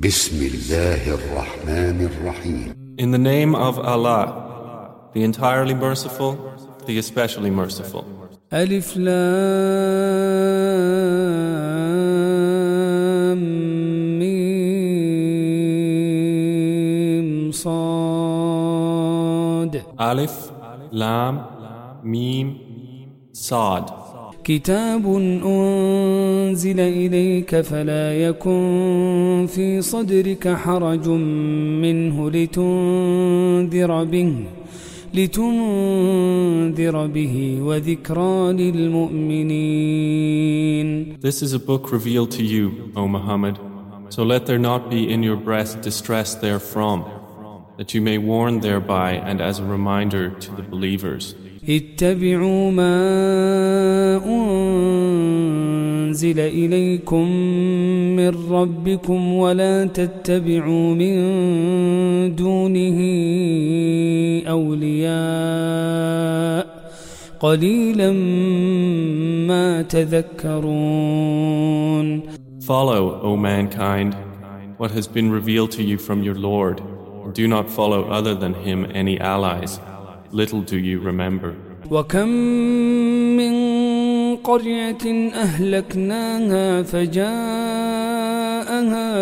بسم الله الرحمن الرحيم In the name of Allah, the entirely merciful, the especially merciful. ألف لام ميم صاد Alif, Lam, Mim, Sad. كتاب أنزل إليك فلا يكن في صدرك حرج منه لتنذر به لتنذر به وذكرى للمؤمنين This is a book revealed to you, O Muhammad. So let there not be in your breast distress therefrom, that you may warn thereby and as a reminder to the believers. اتبعوا ما أنزل إليكم من ربكم ولا تتبعوا من دونه أولياء قليلا ما تذكرون Follow, O mankind, what has been revealed to you from your Lord, do not follow other than him any allies. Little do you remember. وكم من قرية أهلكناها فجاءها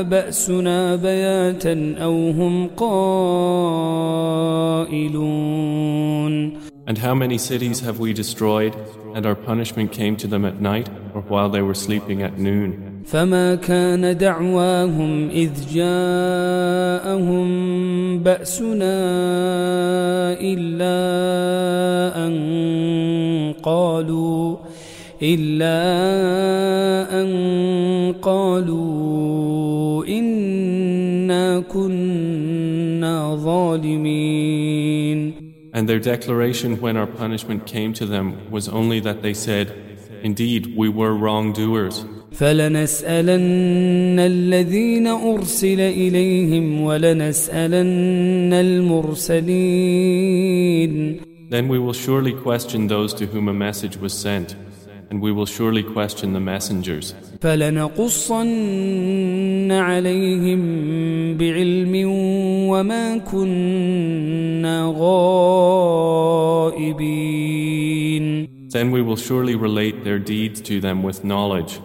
بأسنا بياتا أو هم قائلون And how many cities have we destroyed, and our punishment came to them at night, or while they were sleeping at noon? فما كان دعواهم إذ جاءهم بأسنا إلا أن قالوا إلا أن قالوا إنا كنا ظالمين And their declaration when our punishment came to them was only that they said, Indeed, we were wrongdoers. فلنسألن الذين أرسل إليهم ولنسألن المرسلين Then we will surely question those to whom a message was sent, and we will surely question the messengers. فلنقصن عليهم بعلم وما كنا غائبين Then we will surely relate their deeds to them with knowledge,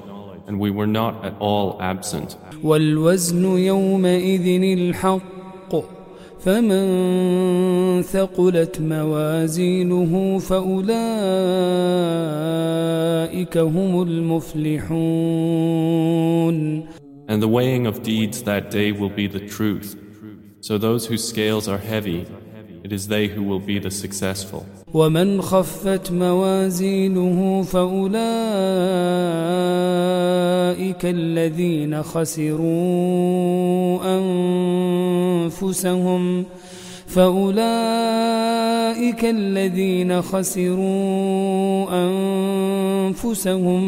and we were not at all absent. والوزن يومئذ الحق فمن ثقلت موازينه فأولئك هم المفلحون And the weighing of deeds that day will be the truth. So those whose scales are heavy, it is they who will be the successful. ومن خفت موازينه فأولئك الذين خسروا أنفسهم فأولئك الذين خسروا أنفسهم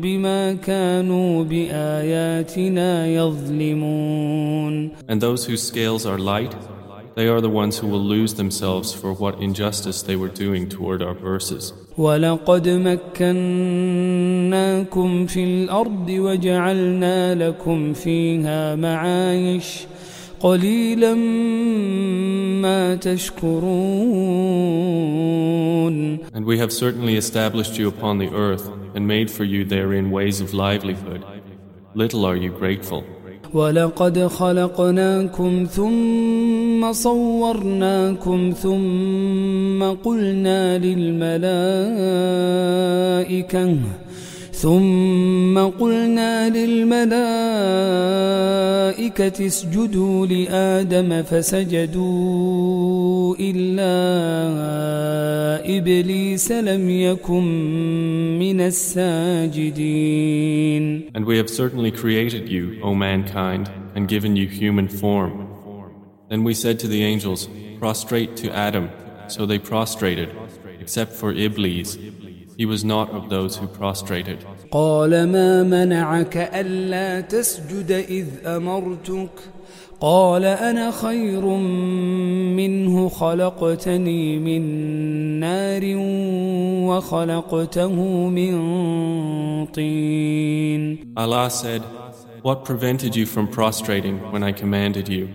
بما كانوا بآياتنا يظلمون And those whose scales are light, they are the ones who will lose themselves for what injustice they were doing toward our verses. ولقد مكناكم في الأرض وجعلنا لكم فيها معايش قليلا ما تشكرون And we have certainly established you upon the earth and made for you therein ways of livelihood. Little are you grateful. ولقد خلقناكم ثم صورناكم ثم قلنا للملائكة ثم قلنا للملائكة اسجدوا لآدم فسجدوا إلا إبليس لم يكن من الساجدين And we have certainly created you, O mankind, and given you human form. Then we said to the angels, Prostrate to Adam. So they prostrated, except for Iblis. He was not of those who prostrated. قال ما منعك ألا تسجد إذ أمرتك قال أنا خير منه خلقتني من نار وخلقته من طين Allah said, What prevented you from prostrating when I commanded you?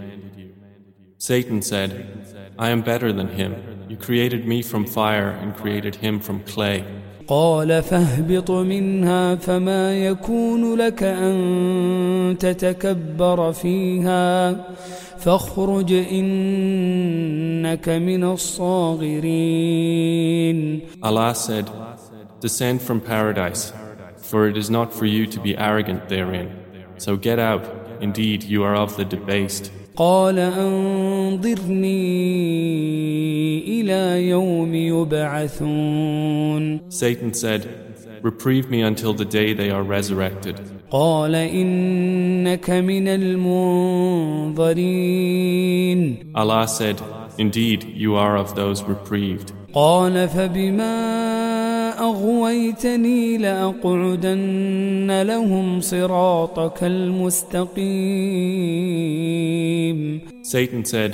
Satan said, I am better than him. You created me from fire and created him from clay. قال فاهبط منها فما يكون لك أن تتكبر فيها فاخرج إنك من الصاغرين Allah said, Descend from paradise, for it is not for you to be arrogant therein. So get out, indeed you are of the debased. قال أنظرني إلى يوم يبعثون Satan said, Reprieve me until the day they are resurrected. قال إنك من المنظرين Allah said, Indeed, you are of those reprieved. قال فبما أغويتني لأقعدن لهم صراطك المستقيم Satan said,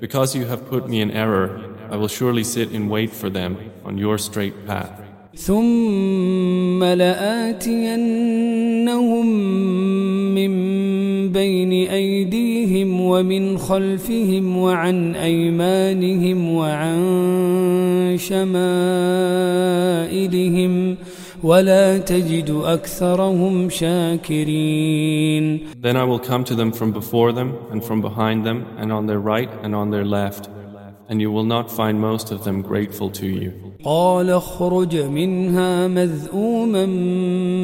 Because you have put me in error, I will surely sit and wait for them on your straight path. ثم لآتينهم من بين أيديهم ومن خلفهم وعن أيمانهم وعن شمائلهم ولا تجد أكثرهم شاكرين Then I will come to them from before them, and from behind them, and on their right and on their left, and you will not find most of them grateful to you. قال اخرج منها مذءوما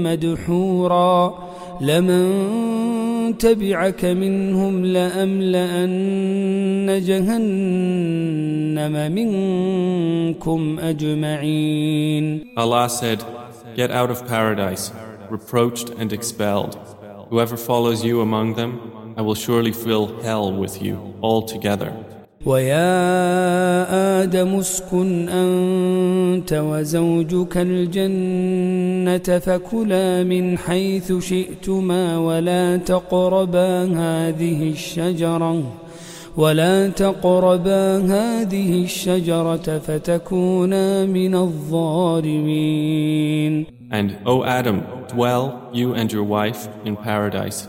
مدحورا لمن تبعك منهم لأملأن جهنم منكم أجمعين Allah said, Get out of paradise, reproached and expelled. Whoever follows you among them, I will surely fill hell with you altogether. ويا آدم اسكن أنت وزوجك الجنة فكلا من حيث شئتما ولا تقربا هذه الشجرة ولا تقربا هذه الشجرة فتكونا من الظالمين. And, O Adam, dwell, you and your wife, in paradise,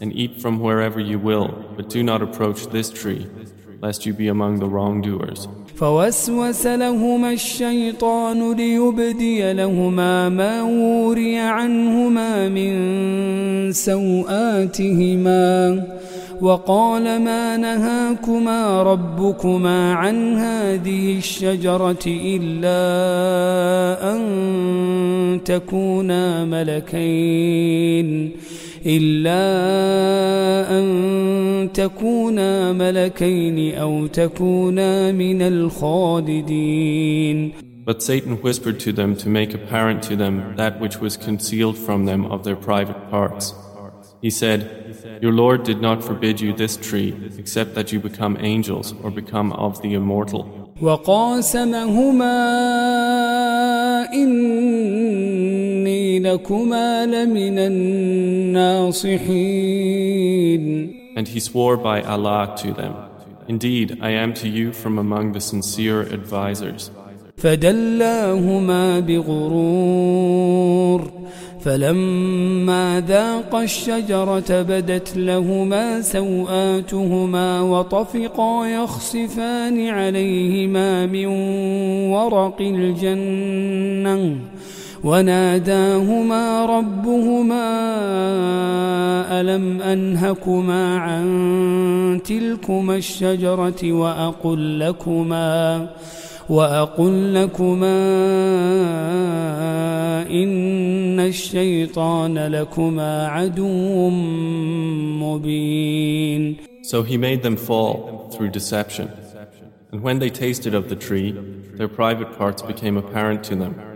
and eat from wherever you will, but do not approach this tree, lest you be among the wrongdoers. فوسوس لهما الشيطان ليبدي لهما ما وري عنهما من سوآتهما وقال ما نهاكما ربكما عن هذه الشجرة إلا أن تكونا ملكين إلا أن تكونا ملكين أو تكونا من الخالدين But Satan whispered to them to make apparent to them that which was concealed from them of their private parts. He said, Your Lord did not forbid you this tree, except that you become angels or become of the immortal. وقاسمهما إني لكما لمن الناصحين. And he swore by Allah to them, Indeed, I am to you from among the sincere advisers. فدلاهما بغرور. فلما ذاقا الشجرة بدت لهما سوآتهما وطفقا يخصفان عليهما من ورق الجنة. وناداهما ربهما ألم أنهكما عن تلكما الشجرة وأقل لكما وأقل لكما إن الشيطان لكما عدو مبين So he made them fall through deception. And when they tasted of the tree, their private parts became apparent to them.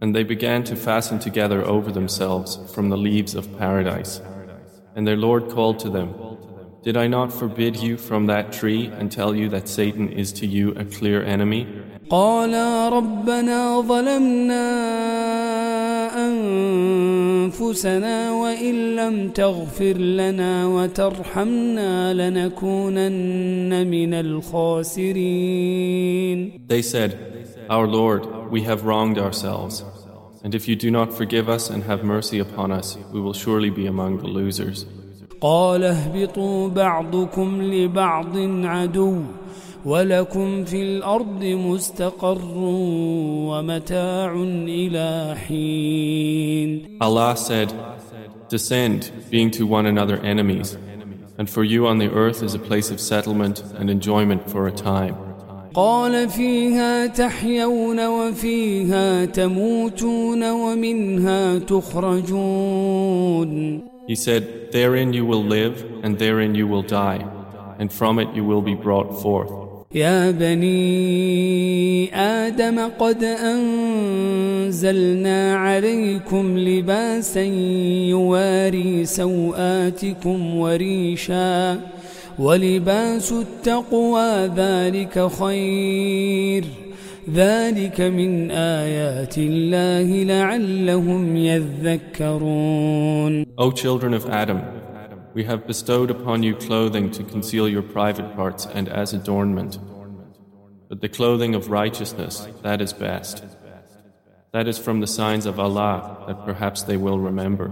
And they began to fasten together over themselves from the leaves of paradise. And their Lord called to them, Did I not forbid you from that tree and tell you that Satan is to you a clear enemy? قالا ربنا ظلمنا أنفسنا وإن لم تغفر لنا وترحمنا لنكونن من الخاسرين They said, Our Lord, we have wronged ourselves. And if you do not forgive us and have mercy upon us, we will surely be among the losers. قال اهبطوا بعضكم لبعض عدو ولكم في الأرض مستقر ومتاع إلى حين Allah said, Descend, being to one another enemies, and for you on the earth is a place of settlement and enjoyment for a time. قال فيها تحيون وفيها تموتون ومنها تخرجون He said, Therein you will live, and therein you will die, and from it you will be brought forth. يا بني آدم قد أنزلنا عليكم لباسا يواري سوآتكم وريشا ولباس التقوى ذلك خير ذلك من آيات الله لعلهم يذكرون O children of Adam, we have bestowed upon you clothing to conceal your private parts and as adornment. But the clothing of righteousness, that is best. That is from the signs of Allah that perhaps they will remember.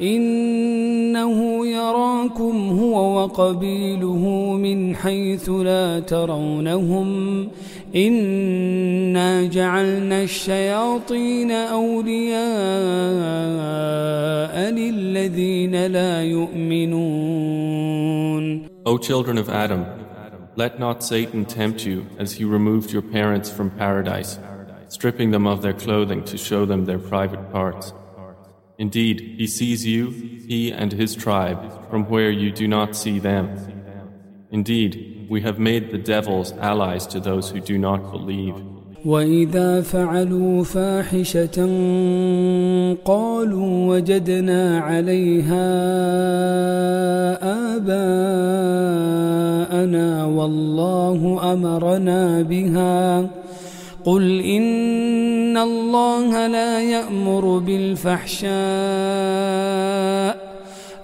إنه يراكم هو وقبيله من حيث لا ترونهم إنا جعلنا الشياطين أولياء للذين لا يؤمنون O children of Adam, let not Satan tempt you as he removed your parents from paradise, stripping them of their clothing to show them their private parts. Indeed, he sees you, he and his tribe, from where you do not see them. Indeed, we have made the devils allies to those who do not believe. وإذا فعلوا فاحشة قالوا وجدنا عليها آباءنا والله أمرنا بها قل إن الله لا يأمر بالفحشاء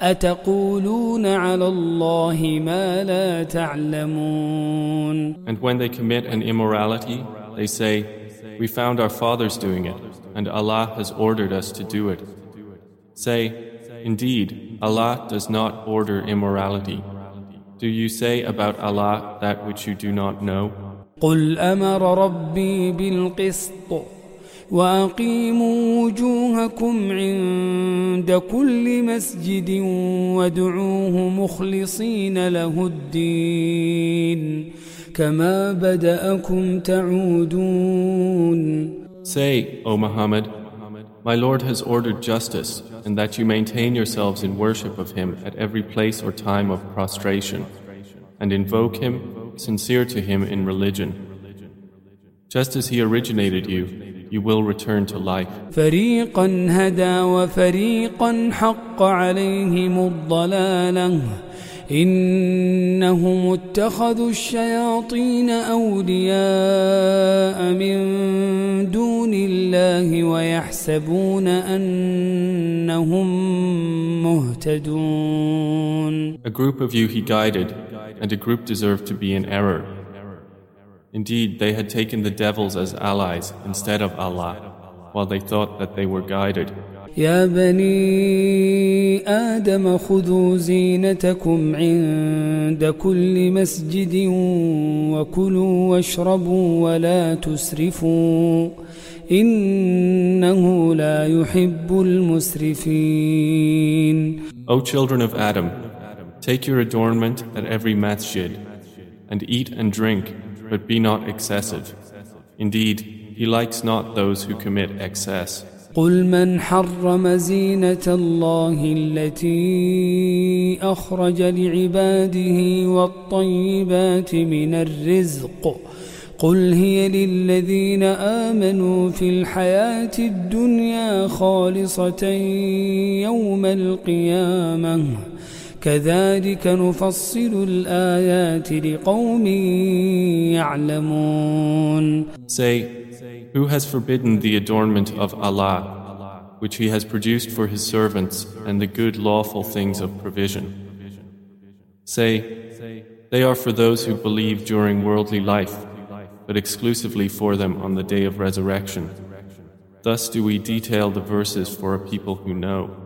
أتقولون على الله ما لا تعلمون And when they commit an immorality, they say, We found our fathers doing it, and Allah has ordered us to do it. Say, Indeed, Allah does not order immorality. Do you say about Allah that which you do not know? قل أمر ربي بالقسط وأقيموا وجوهكم عند كل مسجد وادعوه مخلصين له الدين كما بدأكم تعودون Say, O Muhammad, My Lord has ordered justice, and that you maintain yourselves in worship of Him at every place or time of prostration, and invoke Him, sincere to Him in religion. Just as He originated you, you will return to life. فريقا هدى وفريقا حق عليهم الضلاله إنهم اتخذوا الشياطين أولياء من دون الله ويحسبون أنهم مهتدون A group of you He guided, and a group deserved to be in error. Indeed, they had taken the devils as allies instead of Allah, while they thought that they were guided. يا بني آدم خذوا زينتكم عند كل مسجد وكلوا واشربوا ولا تسرفوا إنه لا يحب المسرفين O children of Adam, take your adornment at every masjid, and eat and drink, but be not excessive. Indeed, He likes not those who commit excess. قل من حرم زينة الله التي أخرج لعباده والطيبات من الرزق قل هي للذين آمنوا في الحياة الدنيا خالصة يوم القيامة كذلك نفصل الآيات لقوم يعلمون Say, who has forbidden the adornment of Allah, which He has produced for His servants and the good lawful things of provision? Say, they are for those who believe during worldly life, but exclusively for them on the day of resurrection. Thus do we detail the verses for a people who know.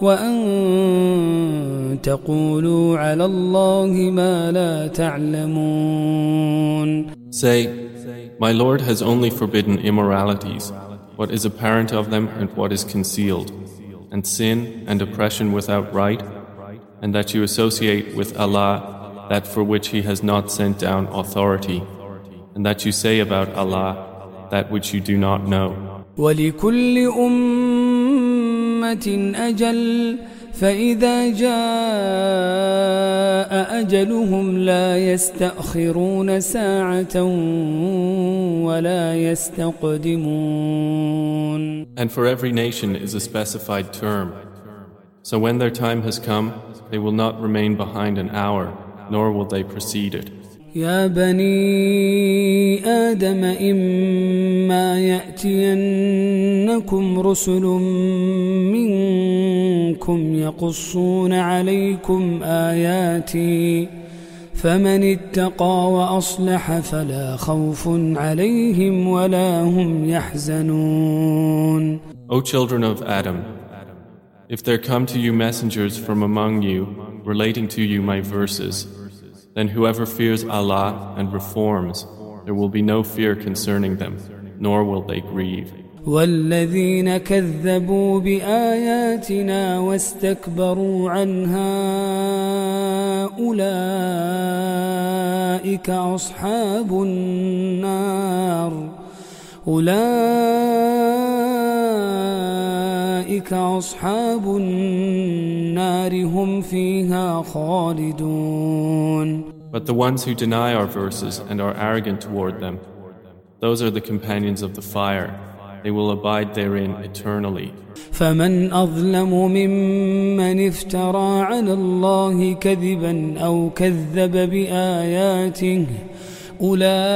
وأن تقولوا على الله ما لا تعلمون Say, My Lord has only forbidden immoralities, what is apparent of them and what is concealed, and sin and oppression without right, and that you associate with Allah that for which He has not sent down authority, and that you say about Allah that which you do not know. ولكل أمة أجل فإذا جاء أجلهم لا يستأخرون ساعة ولا يستقدمون And for every nation is a specified term. So when their time has come, they will not remain behind an hour, nor will they precede it. يا بني آدم إما يأتينكم رسل منكم يقصون عليكم آياتي فمن اتقى وأصلح فلا خوف عليهم ولا هم يحزنون. O children of Adam, if there come to you messengers from among you relating to you my verses, then whoever fears Allah and reforms, there will be no fear concerning them, nor will they grieve. والذين كذبوا بآياتنا واستكبروا عنها أولئك أصحاب النار أولئك أصحاب النار هم فيها خالدون But the ones who deny our verses and are arrogant toward them, those are the companions of the fire. They will abide therein eternally. فمن أظلم ممن افترى على الله كذبا أو كذب بآياته أولئك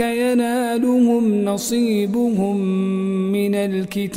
ينالهم نصيبهم من الكتاب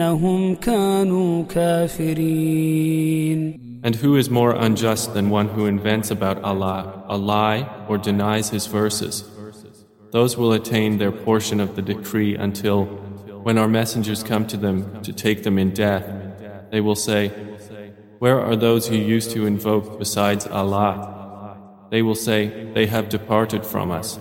أنهم كانوا كافرين And who is more unjust than one who invents about Allah a lie or denies His verses? Those will attain their portion of the decree until, when our messengers come to them to take them in death, they will say, Where are those who used to invoke besides Allah? They will say, They have departed from us,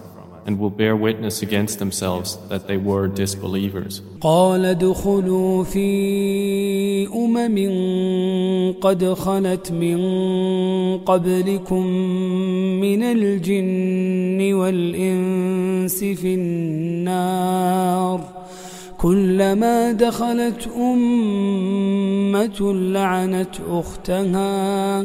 And will bear witness against themselves that they were disbelievers. قال ادخلوا في أمم قد خلت من قبلكم من الجن والإنس في النار كلما دخلت أمة لعنت أختها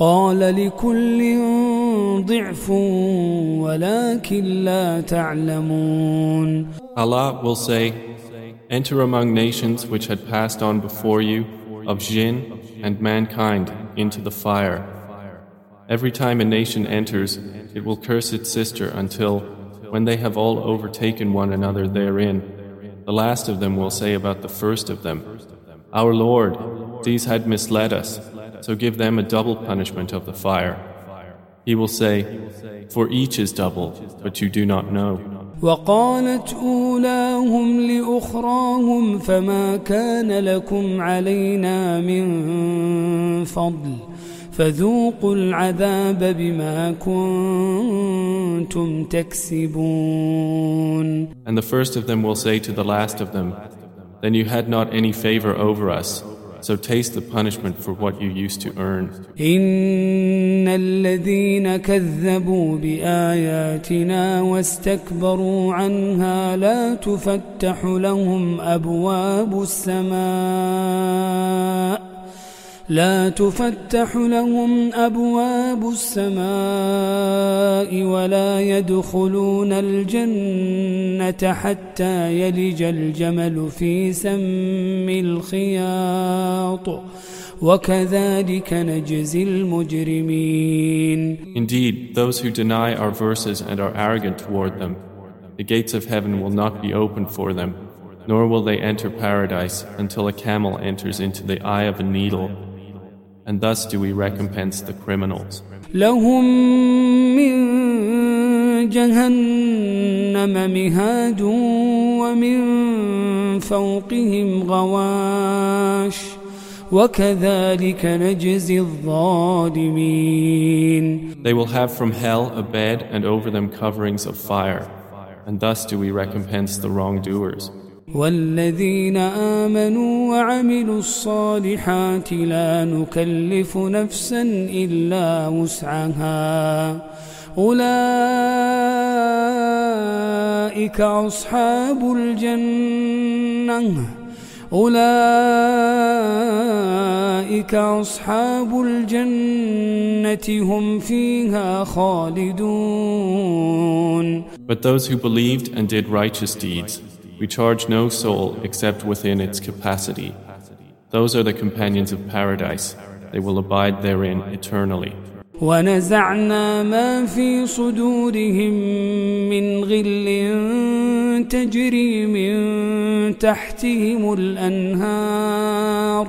قال لكل ضعف ولكن لا تعلمون Allah will say, Enter among nations which had passed on before you, of jinn and mankind, into the fire. Every time a nation enters, it will curse its sister until, when they have all overtaken one another therein, the last of them will say about the first of them, Our Lord, these had misled us, so give them a double punishment of the fire. He will say, For each is double, but you do not know. وقالت أولاهم لأخراهم فما كان لكم علينا من فضل فذوقوا العذاب بما كنتم تكسبون And the first of them will say to the last of them, Then you had not any favor over us, so taste the punishment for what you used to earn. إن الذين كذبوا بآياتنا واستكبروا عنها لا تفتح لهم أبواب السماء لا تفتح لهم أبواب السماء ولا يدخلون الجنة حتى يلج الجمل في سم الخياط وكذلك نجزي المجرمين Indeed, those who deny our verses and are arrogant toward them, the gates of heaven will not be opened for them, nor will they enter paradise until a camel enters into the eye of a needle. And thus do we recompense the criminals. لهم من جهنم مهاد ومن فوقهم غواش وكذلك نجزي الظالمين They will have from hell a bed and over them coverings of fire. And thus do we recompense the wrongdoers. والذين آمنوا وعملوا الصالحات لا نكلف نفسا إلا وسعها. أولئك أصحاب الجنة. أولئك أصحاب الجنة هم فيها خالدون. But those who believed and did righteous deeds, we charge no soul except within its capacity. Those are the companions of paradise. They will abide therein eternally. ونزعنا ما في صدورهم من غل تجري من تحتهم الأنهار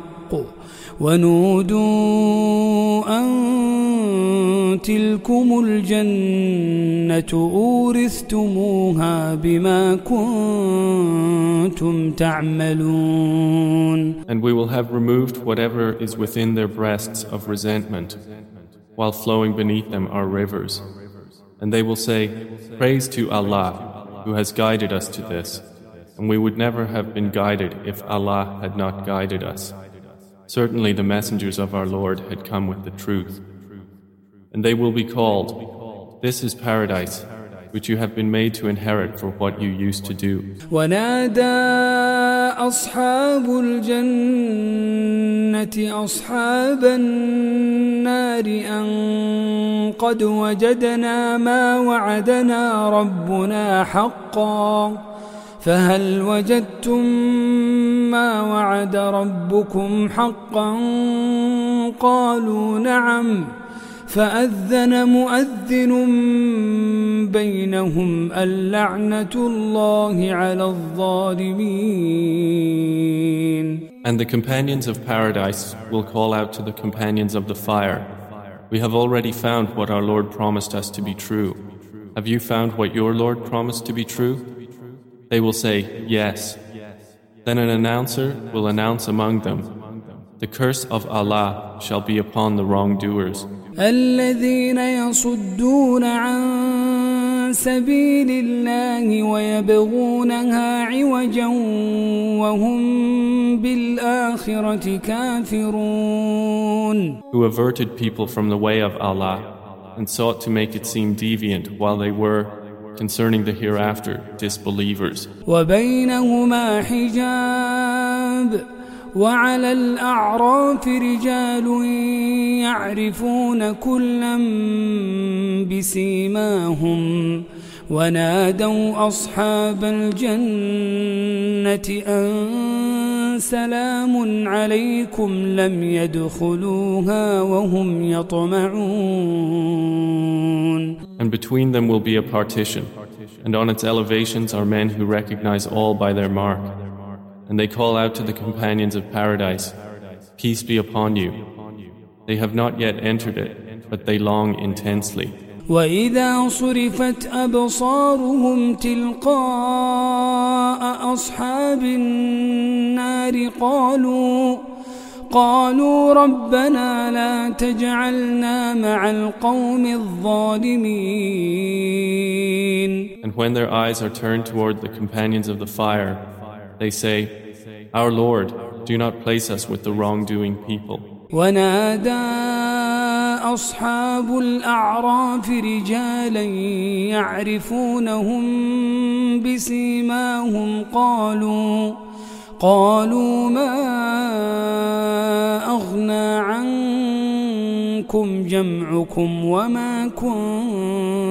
ونودوا أن تلكم الجنة أورثتموها بما كنتم تعملون And we will have removed whatever is within their breasts of resentment, while flowing beneath them are rivers. And they will say, Praise to Allah, who has guided us to this. And we would never have been guided if Allah had not guided us. Certainly the messengers of our Lord had come with the truth. And they will be called, This is paradise, which you have been made to inherit for what you used to do. ونادى أصحاب الجنة أصحاب النار أن قد وجدنا ما وعدنا ربنا حقا فهل وجدتم ما وعد ربكم حقا قالوا نعم فأذن مؤذن بينهم اللعنة الله على الظالمين And the companions of paradise will call out to the companions of the fire, We have already found what our Lord promised us to be true. Have you found what your Lord promised to be true? They will say, Yes. Then an announcer will announce among them, The curse of Allah shall be upon the wrongdoers. الذين يصدون عن سبيل الله ويبغونها عوجا وهم بالآخرة كافرون Who averted people from the way of Allah and sought to make it seem deviant while they were concerning the hereafter disbelievers. وبينهما حجاب وعلى الأعراف رجال يعرفون كلا بسيماهم ونادوا أصحاب الجنة أن سلام عليكم لم يدخلوها وهم يطمعون And between them will be a partition, and on its elevations are men who recognize all by their mark. And they call out to the companions of paradise, Peace be upon you. They have not yet entered it, but they long intensely. وإذا صرفت أبصارهم تلقاء أصحاب النار قالوا قالوا ربنا لا تجعلنا مع القوم الظالمين And when their eyes are turned toward the companions of the fire, they say, Our Lord, do not place us with the wrongdoing people. ونادى أصحاب الأعراف رجالا يعرفونهم بسيماهم قالوا قالوا ما أغنى عنكم جمعكم وما كنتم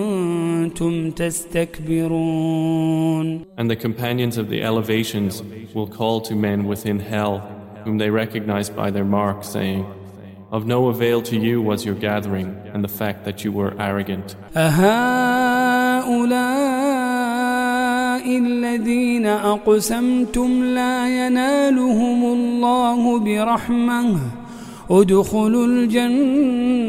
تستكبرون And the companions of the elevations will call to men within hell, whom they recognize by their mark, saying, Of no avail to you was your gathering and the fact that you were arrogant. أهؤلاء الذين أقسمتم لا ينالهم الله برحمة ادخلوا الجنة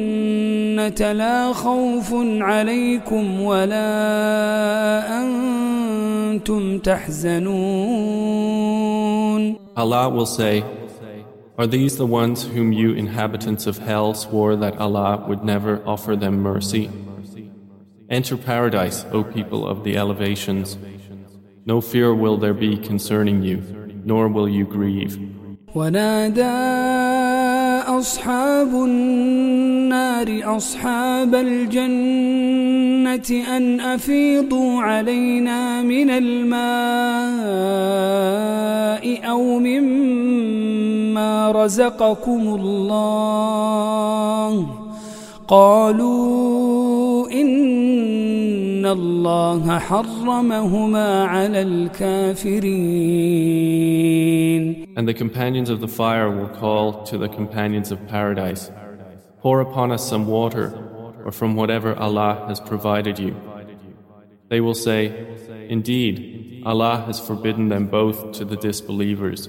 لا خوف عليكم ولا أنتم تحزنون Allah will say, Are these the ones whom you inhabitants of hell swore that Allah would never offer them mercy? Enter paradise, O people of the elevations. No fear will there be concerning you, nor will you grieve. ونادى أصحاب النار أصحاب الجنة أن أفيضوا علينا من الماء أو مما رزقكم الله قالوا إن الله حرمهما على الكافرين And the companions of the fire will call to the companions of paradise, Pour upon us some water, or from whatever Allah has provided you. They will say, Indeed, Allah has forbidden them both to the disbelievers.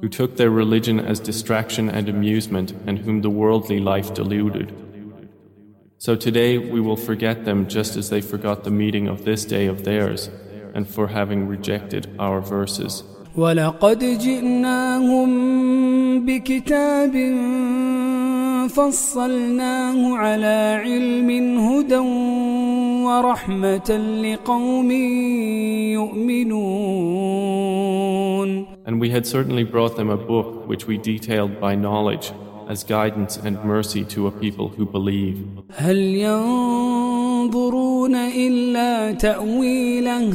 who took their religion as distraction and amusement, and whom the worldly life deluded. So today we will forget them just as they forgot the meeting of this day of theirs, and for having rejected our verses. ولقد جئناهم بكتاب فصلناه على علم هدى ورحمة لقوم يؤمنون And we had certainly brought them a book which we detailed by knowledge as guidance and mercy to a people who believe. هل ينظرون إلا تأويله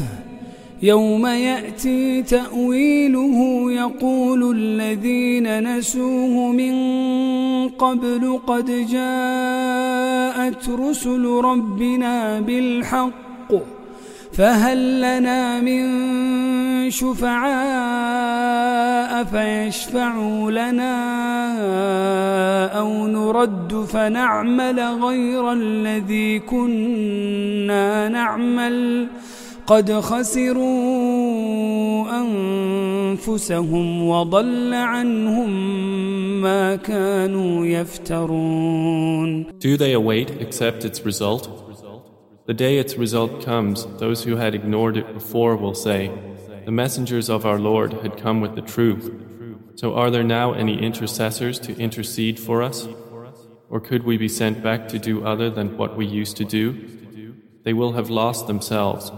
يوم يأتي تأويله يقول الذين نسوه من قبل قد جاءت رسل ربنا بالحق فهل لنا من شفعاء فيشفعوا لنا أو نرد فنعمل غير الذي كنا نعمل قد خسروا أنفسهم وضل عنهم ما كانوا يفترون Do they await except its result? The day its result comes, those who had ignored it before will say, The messengers of our Lord had come with the truth. So are there now any intercessors to intercede for us? Or could we be sent back to do other than what we used to do? They will have lost themselves,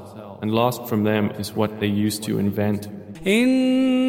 and lost from them is what they used to invent.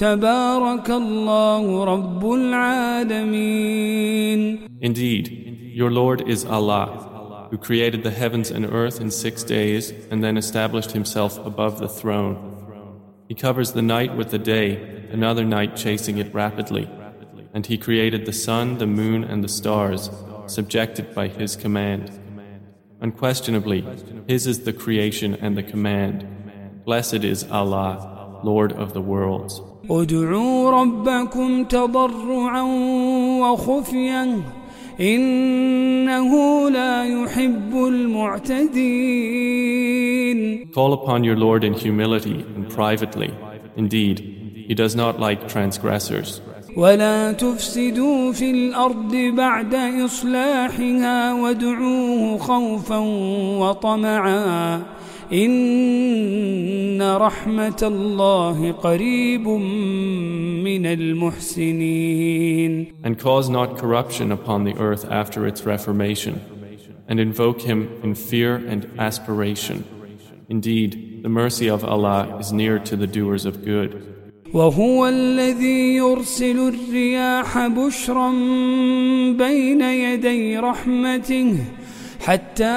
تبارك الله رب العالمين Indeed, your Lord is Allah, who created the heavens and earth in six days and then established himself above the throne. He covers the night with the day, another night chasing it rapidly. And he created the sun, the moon, and the stars, subjected by his command. Unquestionably, his is the creation and the command. Blessed is Allah, Lord of the worlds. ادعوا ربكم تضرعا وخفيا إنه لا يحب المعتدين Call upon your Lord in humility and privately. Indeed, He does not like transgressors. ولا تفسدوا في الأرض بعد إصلاحها وادعوه خوفا وطمعا إن رحمة الله قريب من المحسنين And cause not corruption upon the earth after its reformation, and invoke Him in fear and aspiration. Indeed, the mercy of Allah is near to the doers of good. وهو الذي يرسل الرياح بشرا بين يدي رحمته حتى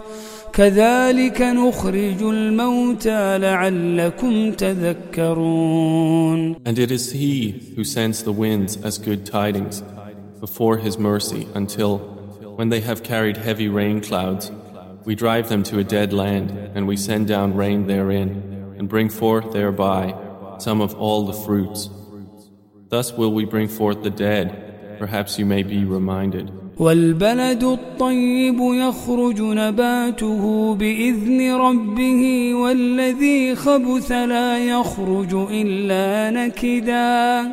كذلك نخرج الموتى لعلكم تذكرون And it is He who sends the winds as good tidings before His mercy until, when they have carried heavy rain clouds, we drive them to a dead land and we send down rain therein and bring forth thereby some of all the fruits. Thus will we bring forth the dead, perhaps you may be reminded. والبلد الطيب يخرج نباته بإذن ربه والذي خبث لا يخرج إلا نكدا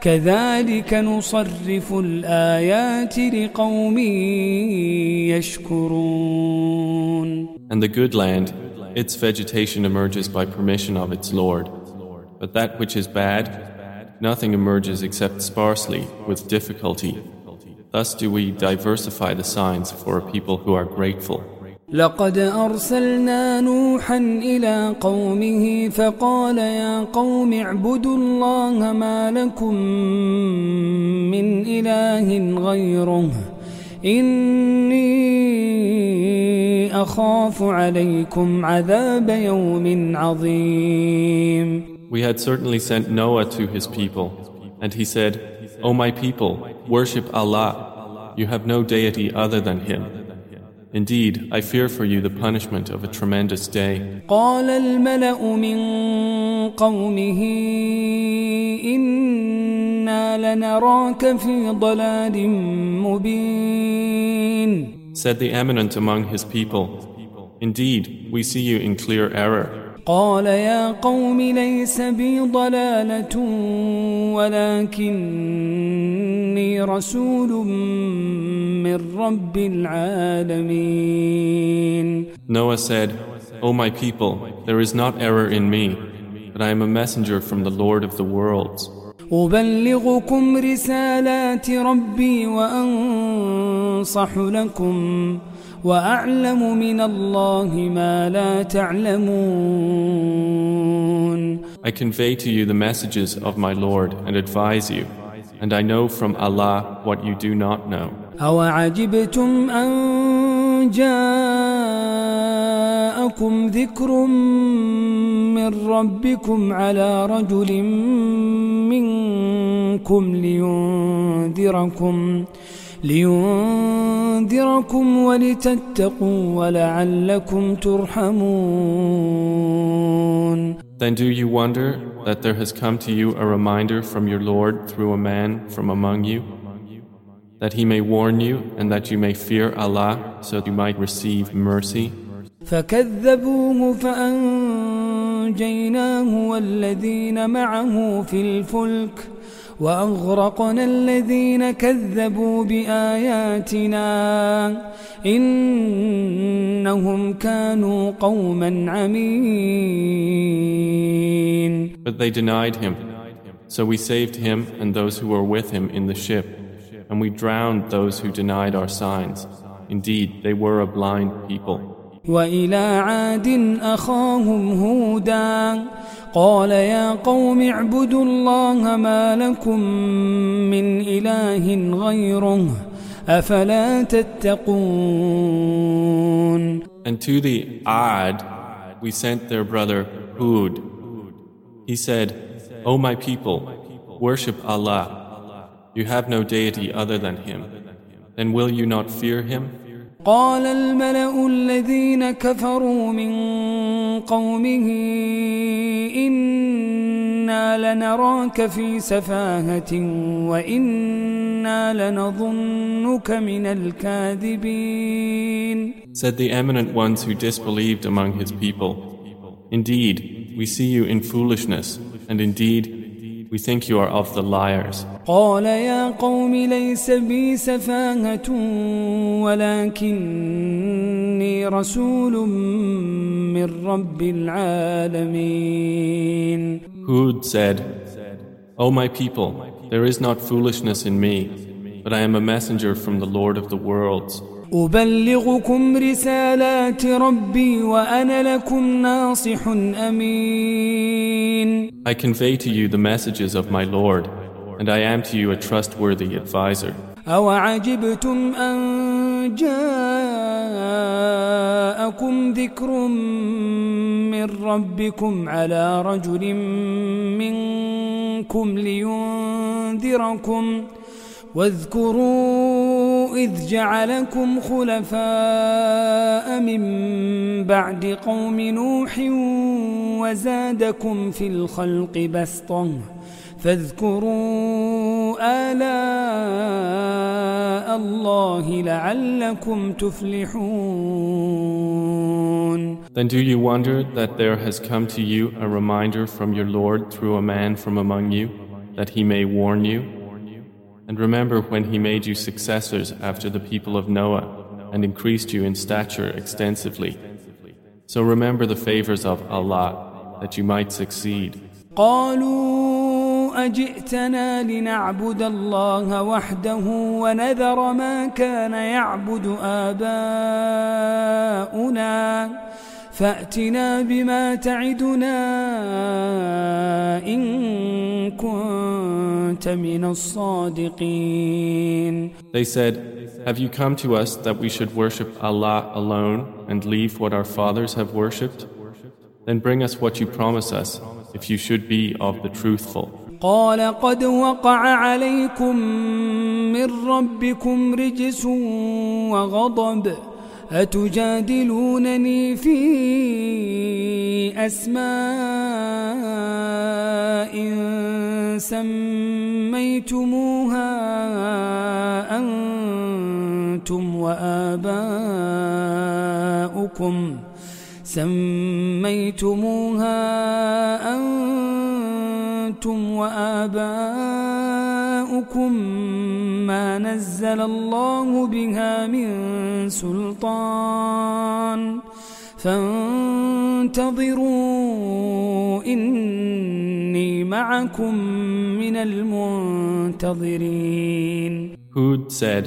كذلك نصرف الآيات لقوم يشكرون And the good land, its vegetation emerges by permission of its Lord. But that which is bad, nothing emerges except sparsely, with difficulty. Thus do we diversify the signs for a people who are grateful. لقد أرسلنا نوحا إلى قومه فقال يا قوم اعبدوا الله ما لكم من إله غيره إني أخاف عليكم عذاب يوم عظيم We had certainly sent Noah to his people, and he said, O my people, worship Allah. You have no deity other than Him. Indeed, I fear for you the punishment of a tremendous day. قال الملأ من قومه إنا لنراك في ضلال مبين Said the eminent among his people, Indeed, we see you in clear error. قال يا قوم ليس بي ضلالة ولكني رسول من رب العالمين Noah said, O my people, there is not error in me, but I am a messenger from the Lord of the worlds. أبلغكم رسالات ربي وأنصح لكم وأعلم من الله ما لا تعلمون I convey to you the messages of my Lord and advise you, and I know from Allah what you do not know. أوعجبتم أن جاءكم ذكر من ربكم على رجل منكم لينذركم لينذركم ولتتقوا ولعلكم ترحمون Then do you wonder that there has come to you a reminder from your Lord through a man from among you, that he may warn you and that you may fear Allah so you might receive mercy? فكذبوه فأنجيناه والذين معه في الفلك وأغرقنا الذين كذبوا بآياتنا إنهم كانوا قوما عمين But they denied him. So we saved him and those who were with him in the ship, and we drowned those who denied our signs. Indeed, they were a blind people. وإلى عاد أخاهم هودا قال يا قوم اعبدوا الله ما لكم من إله غيره أفلا تتقون And to the Ad, we sent their brother Hud. He said, O my people, worship Allah. You have no deity other than Him. Then will you not fear Him? قال الملأ الذين كفروا من قومه إنا لنراك في سفاهة وإنا لنظنك من الكاذبين Said the eminent ones who disbelieved among his people, Indeed, we see you in foolishness, and indeed, we think you are of the liars. قال يا قوم ليس بي سفاهة ولكني رسول من رب العالمين Hud said, O my people, there is not foolishness in me, but I am a messenger from the Lord of the worlds. أبلغكم رسالات ربي وأنا لكم ناصح أمين I convey to you the messages of my Lord, and I am to you a trustworthy advisor. أوعجبتم أن جاءكم ذكر من ربكم على رجل منكم لينذركم واذكروا إذ جعلكم خلفاء من بعد قوم نوح وزادكم في الخلق بسطة فاذكروا آلاء الله لعلكم تفلحون Then do you wonder that there has come to you a reminder from your Lord through a man from among you, that he may warn you? And remember when he made you successors after the people of Noah and increased you in stature extensively. So remember the favors of Allah that you might succeed. قالوا أجئتنا لنعبد الله وحده ونذر ما كان يعبد آباؤنا فأتنا بما تعدنا إن كنت من الصادقين They said, Have you come to us that we should worship Allah alone and leave what our fathers have worshipped? Then bring us what you promise us, if you should be of the truthful. قال قد وقع عليكم من ربكم رجس وغضب أتجادلونني في أسماء سميتموها أنتم وآباؤكم سميتموها أنتم وآباؤكم ما نزل الله بها من سلطان فانتظروا إني إني معكم من المنتظرين Hud said,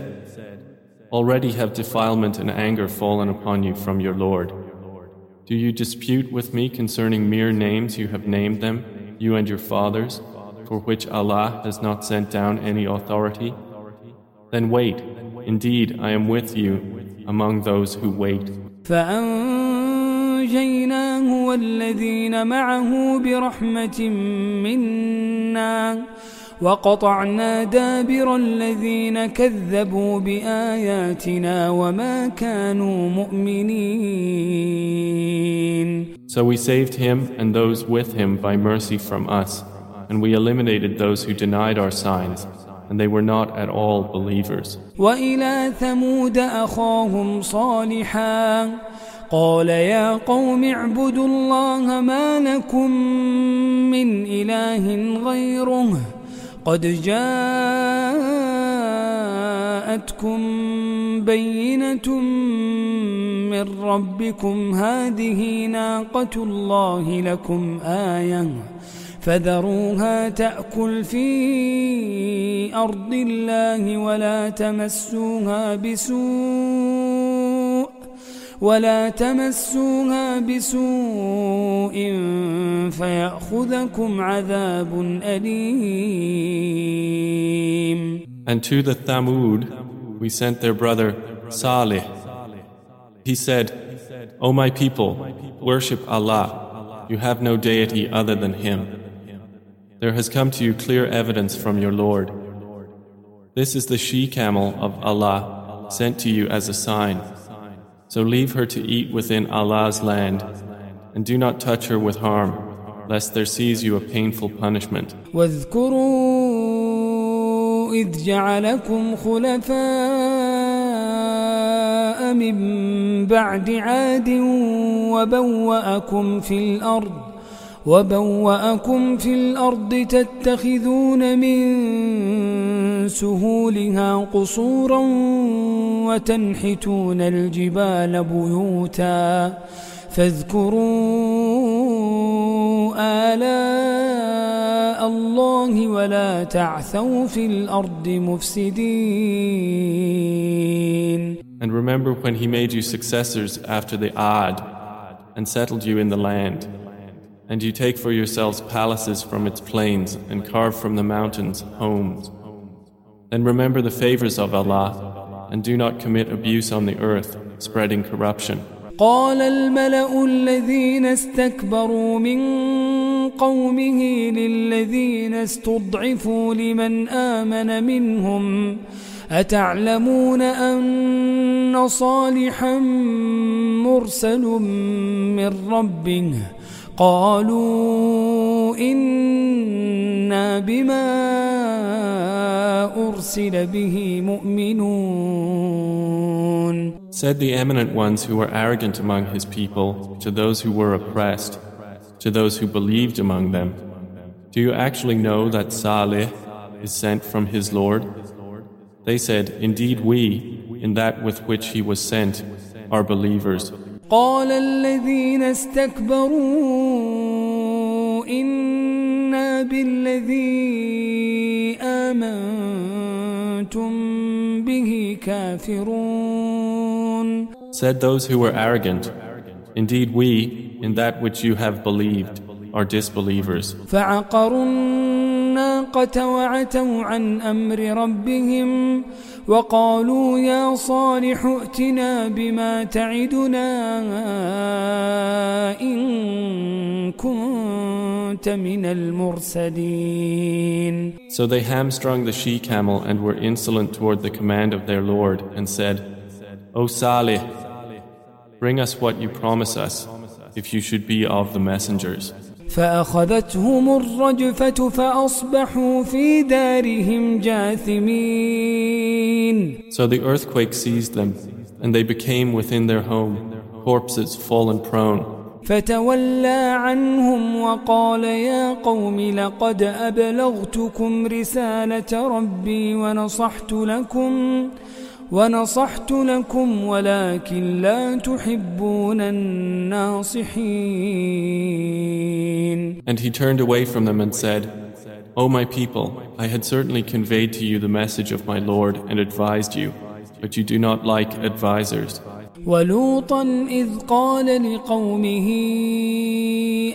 Already have defilement and anger fallen upon you from your Lord. Do you dispute with me concerning mere names you have named them, you and your fathers, for which Allah has not sent down any authority? Then wait, indeed I am with you among those who wait. فأنجيناه والذين معه برحمة منا وقطعنا دابر الذين كذبوا بآياتنا وما كانوا مؤمنين So we saved him and those with him by mercy from us, and we eliminated those who denied our signs, and they were not at all believers. وإلى ثمود أخاهم صالحا قال يا قوم اعبدوا الله ما لكم من إله غيره قد جاءتكم بينة من ربكم هذه ناقة الله لكم آية فذروها تأكل في أرض الله ولا تمسوها بسوء ولا تمسوها بسوء فيأخذكم عذاب أليم And to the Thamud we sent their brother Salih. He said, O my people, worship Allah. You have no deity other than Him. There has come to you clear evidence from your Lord. This is the she camel of Allah sent to you as a sign. So leave her to eat within Allah's land and do not touch her with harm, lest there seize you a painful punishment. واذكروا إذ جعلكم خلفاء من بعد عاد وبوأكم في الأرض وبوأكم في الأرض تتخذون من سهولها قصورا وتنحتون الجبال بيوتا فاذكروا آلاء الله ولا تعثوا في الأرض مفسدين And remember when He made you successors after the Ad and settled you in the land. And you take for yourselves palaces from its plains and carve from the mountains homes. Then remember the favors of Allah and do not commit abuse on the earth, spreading corruption. قال الملأ الذين استكبروا من قومه للذين استضعفوا لمن آمن منهم أتعلمون أن صالحا مرسل من ربه قالوا إنا بما أرسل به مؤمنون Said the eminent ones who were arrogant among his people to those who were oppressed, to those who believed among them, Do you actually know that Salih is sent from his Lord? They said, Indeed, we, in that with which he was sent, are believers. قال الذين استكبروا إنا بالذي آمنتم به كافرون Said those who were arrogant, Indeed, we, in that which you have believed, are disbelievers. فعقروا الناقة وعتوا عن أمر ربهم وقالوا يا صالح ائتنا بما تعدنا إن كنت من المرسلين So they hamstrung the she camel and were insolent toward the command of their Lord and said, O Salih, bring us what you promise us, if you should be of the messengers. فأخذتهم الرجفة فأصبحوا في دارهم جاثمين So the earthquake seized them, and they became within their home, corpses fallen prone. فتولى عنهم وقال يا قوم لقد أبلغتكم رسالة ربي ونصحت لكم ونصحت لكم ولكن لا تحبون الناصحين And he turned away from them and said, O my people, I had certainly conveyed to you the message of my Lord and advised you, but you do not like advisers. ولوطا إذ قال لقومه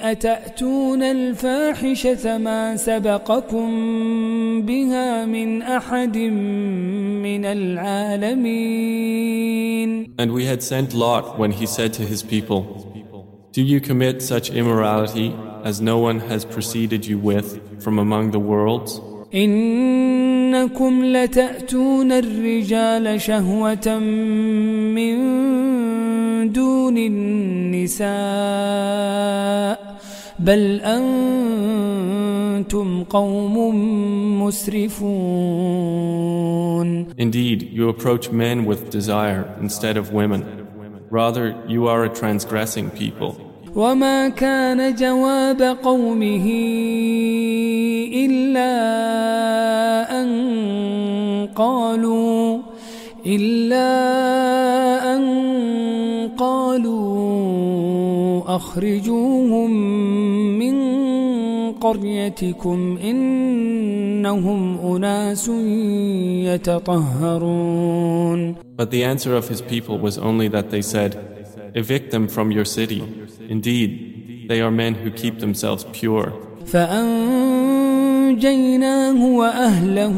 أتأتون الفاحشة ما سبقكم بها من أحد من العالمين And we had sent Lot when he said to his people, Do you commit such immorality as no one has preceded you with from among the worlds? إنكم لتأتون الرجال شهوة من دون النساء بل أنتم قوم مسرفون Indeed, you approach men with desire instead of women. Rather, you are a transgressing people. وما كان جواب قومه إلا أن قالوا إلا أن قالوا أخرجوهم من قريتكم إنهم أناس يتطهرون But the answer of his people was only that they said, Evict them from your city. Indeed, they are men who keep themselves pure. فأنجيناه وأهله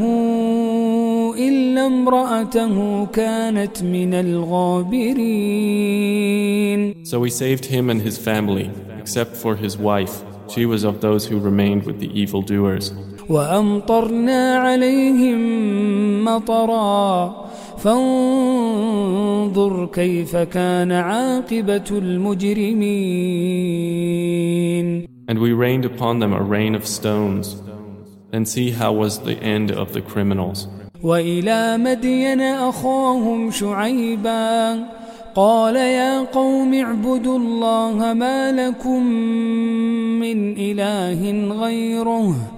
إلا امرأته كانت من الغابرين So we saved him and his family, except for his wife. She was of those who remained with the evildoers. وأمطرنا عليهم مطرا فانظر كيف كان عاقبة المجرمين And we rained upon them a rain of stones. Then see how was the end of the criminals. وإلى مدين أخاهم شعيبا قال يا قوم اعبدوا الله ما لكم من إله غيره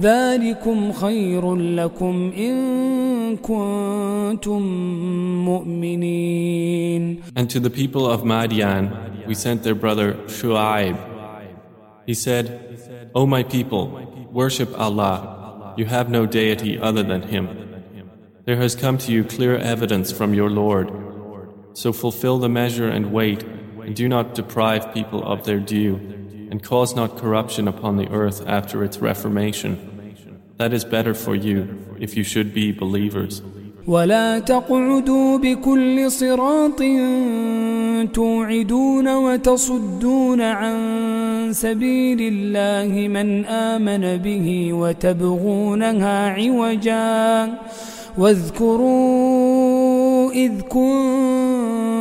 ذلكم خير لكم إن كنتم مؤمنين And to the people of Madian, we sent their brother Shu'aib. He said, O my people, worship Allah. You have no deity other than Him. There has come to you clear evidence from your Lord. So fulfill the measure and weight, and do not deprive people of their due, and cause not corruption upon the earth after its reformation. That is better for you if you should be believers. ولا تقعدوا بكل صراط توعدون وتصدون عن سبيل الله من آمن به وتبغونها عوجا واذكروا إذ كنتم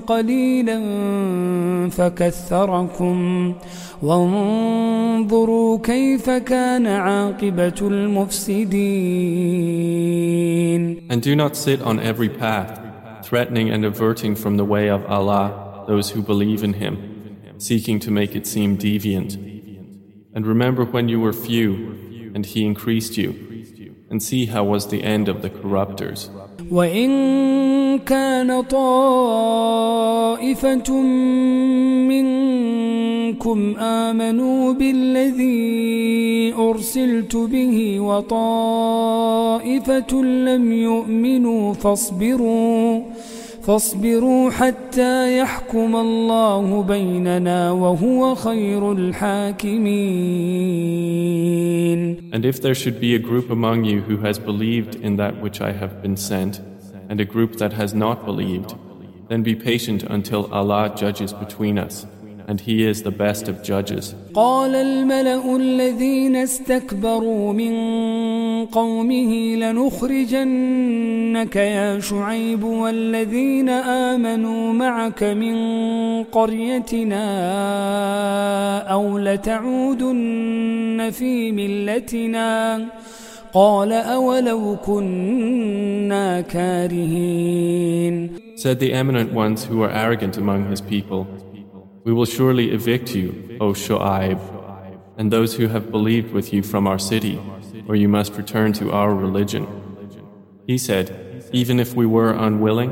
قليلا فكثركم وانظروا كيف كان عاقبة المفسدين And do not sit on every path, threatening and averting from the way of Allah those who believe in Him, seeking to make it seem deviant. And remember when you were few, and He increased you, And see how was the end of the corruptors. وإن كان طائفة منكم آمنوا بالذي أرسلت به وطائفة لم يؤمنوا فاصبروا فاصبروا حتى يحكم الله بيننا وهو خير الحاكمين And if there should be a group among you who has believed in that which I have been sent, and a group that has not believed, then be patient until Allah judges between us. and He is the best of judges. قال الملأ الذين استكبروا من قومه لنخرجنك يا شعيب والذين آمنوا معك من قريتنا أو لتعودن في ملتنا قال أولو كنا كارهين Said the eminent ones who were arrogant among his people, we will surely evict you, O Shu'aib, and those who have believed with you from our city, or you must return to our religion. He said, Even if we were unwilling,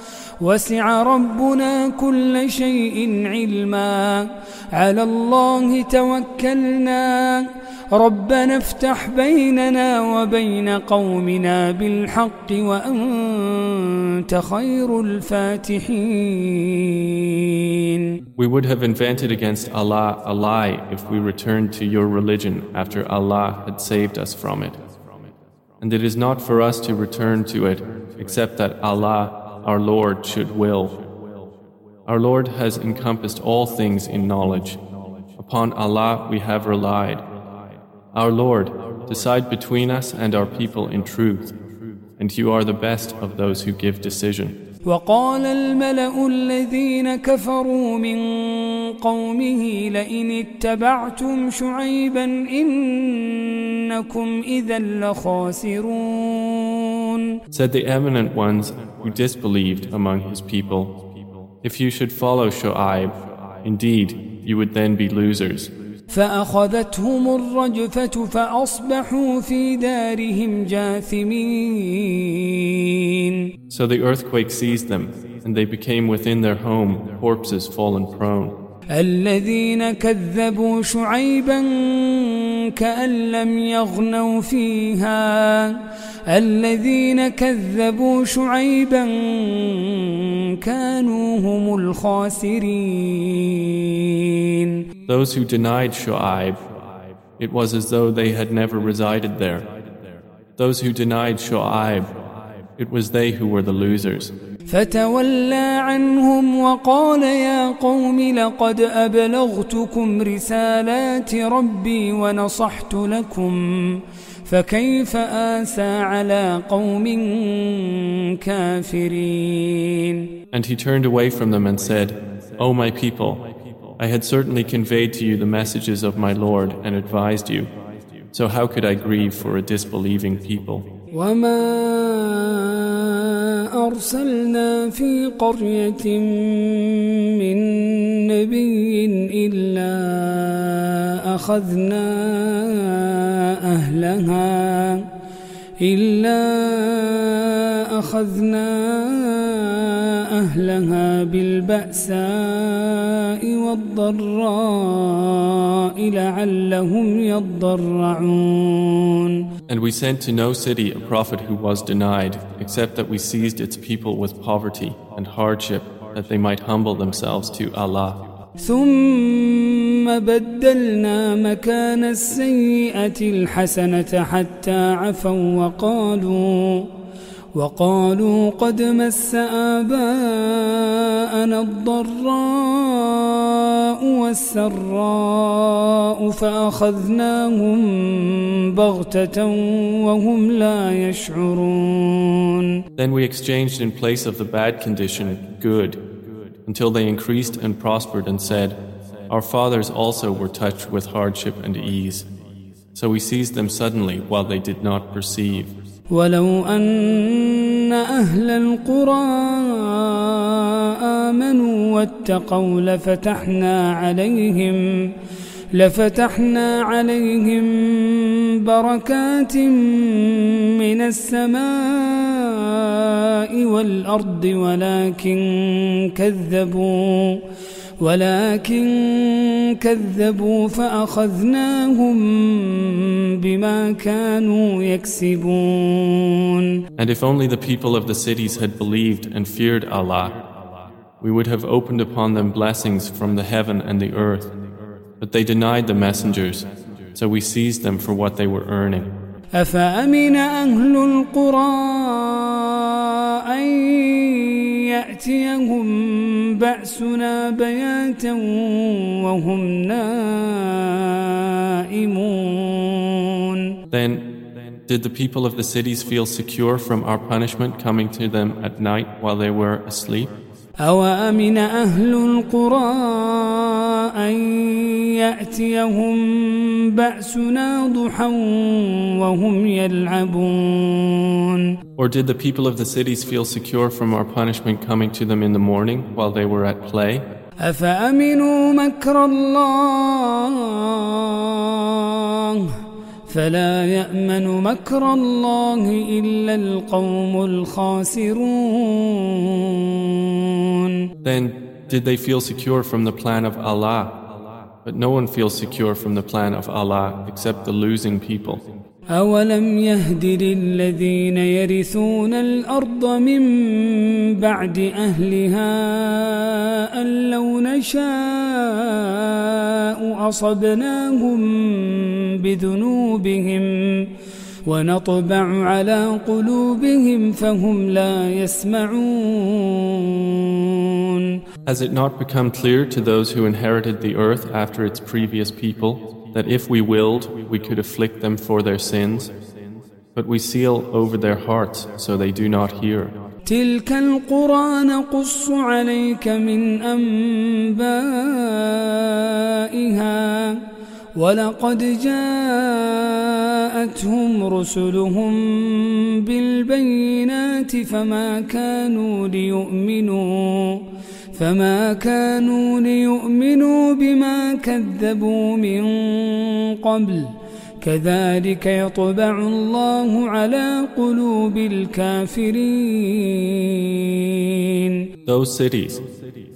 وسع ربنا كل شيء علما على الله توكلنا ربنا افتح بيننا وبين قومنا بالحق وأنت خير الفاتحين we would have invented against Allah a lie if we returned to your religion after Allah had saved us from it. And it is not for us to return to it except that Allah our Lord should will. Our Lord has encompassed all things in knowledge. Upon Allah we have relied. Our Lord, decide between us and our people in truth, and you are the best of those who give decision. وقال الملأ الذين كفروا من قومه لئن اتبعتم شعيبا إنكم إذا لخاسرون Said the eminent ones who disbelieved among his people, If you should follow Shu'aib, indeed you would then be losers. فأخذتهم الرجفة فأصبحوا في دارهم جاثمين. So the earthquake seized them, and they became within their home corpses fallen prone. الذين كذبوا شعيبا كأن لم يغنوا فيها. الذين كذبوا شعيبا كانوا هم الخاسرين. Those who denied Shu'aib, it was as though they had never resided there. Those who denied Shu'aib, it was they who were the losers. فتولى عنهم وقال يا قوم لقد أبلغتكم رسالات ربي ونصحت لكم فكيف آسى على قوم كافرين And he turned away from them and said, O my people, I had certainly conveyed to you the messages of my Lord and advised you. So how could I grieve for a disbelieving people? وما أرسلنا في قرية من نبي إلا أخذنا أهلها إلا أخذنا أهلها بالبأساء والضراء لعلهم يضرعون And we sent to no city a prophet who was denied, except that we seized its people with poverty and hardship, that they might humble themselves to Allah. ثم بدلنا مكان السيئة الحسنة حتى عفوا وقالوا وقالوا قد مس آباءنا الضراء والسراء فأخذناهم بغتة وهم لا يشعرون Then we exchanged in place of the bad condition good, until they increased and prospered and said, Our fathers also were touched with hardship and ease. So we seized them suddenly while they did not perceive. ولو أن أهل القرى آمنوا واتقوا لفتحنا عليهم لفتحنا عليهم بركات من السماء والأرض ولكن كذبوا ولكن كذبوا فأخذناهم بما كانوا يكسبون And if only the people of the cities had believed and feared Allah, we would have opened upon them blessings from the heaven and the earth. But they denied the messengers, so we seized them for what they were earning. أفأمن أهل القرى يأتيهم بأسنا بياتا وهم نائمون Then, did the people of the cities feel secure from our punishment coming to them at night while they were asleep? أوأمن أهل القرى أن يأتيهم بأسنا ضحى وهم يلعبون Or did the people of the cities feel secure from our punishment coming to them in the morning while they were at play? أفأمنوا مكر الله فلا يأمن مكر الله إلا القوم الخاسرون Then, did they feel secure from the plan of Allah? But no one feels secure from the plan of Allah except the losing people. أولم يهد للذين يرثون الأرض من بعد أهلها أن لو نشاء أصبناهم بذنوبهم ونطبع على قلوبهم فهم لا يسمعون Has it not become clear to those who inherited the earth after its previous people? that if we willed, we could afflict them for their sins? But we seal over their hearts so they do not hear. تلك القرى نقص عليك من أنبائها ولقد جاءتهم رسلهم بالبينات فما كانوا ليؤمنوا فما كانوا ليؤمنوا بما كذبوا من قبل كذلك يطبع الله على قلوب الكافرين Those cities,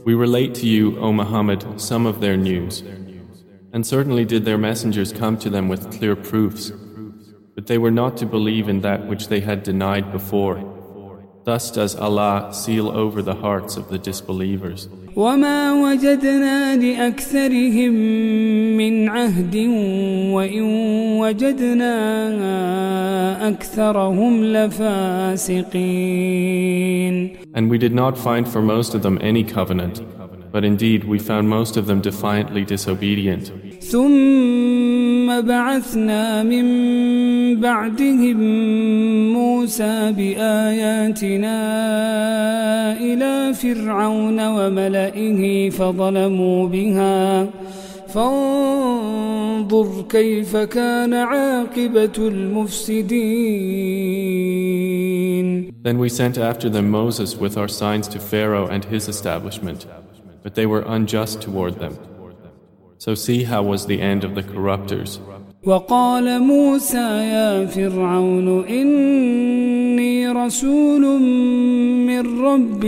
we relate to you, O Muhammad, some of their news. And certainly did their messengers come to them with clear proofs. But they were not to believe in that which they had denied before. Thus does Allah seal over the hearts of the disbelievers. وما وجدنا لأكثرهم من عهد وإن وجدنا أكثرهم لفاسقين And we did not find for most of them any covenant, but indeed we found most of them defiantly disobedient. ثم بعثنا من بعدهم موسى بآياتنا إلى فرعون وملئه فظلموا بها فانظر كيف كان عاقبة المفسدين Then we sent after them Moses with our signs to Pharaoh and his establishment, but they were unjust toward them. So see how was the end of the corruptors. وقال موسى يا فرعون إني رسول من رب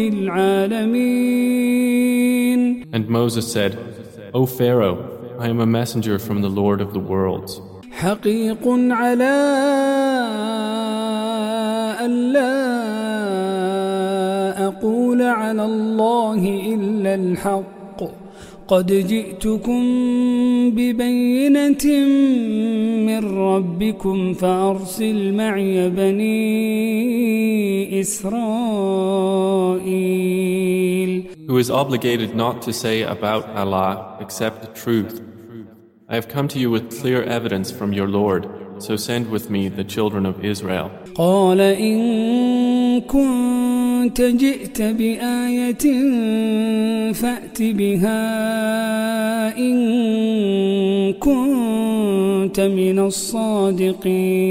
العالمين And Moses said, O Pharaoh, I am a messenger from the Lord of the worlds. حقيق على ألا أقول على الله إلا الحق قد جئتكم ببينة من ربكم فأرسل معي بني إسرائيل Who is obligated not to say about Allah except the truth. I have come to you with clear evidence from your Lord, so send with me the children of Israel. قال إن كنت جئت بآية فأت بها إن كنت من الصادقين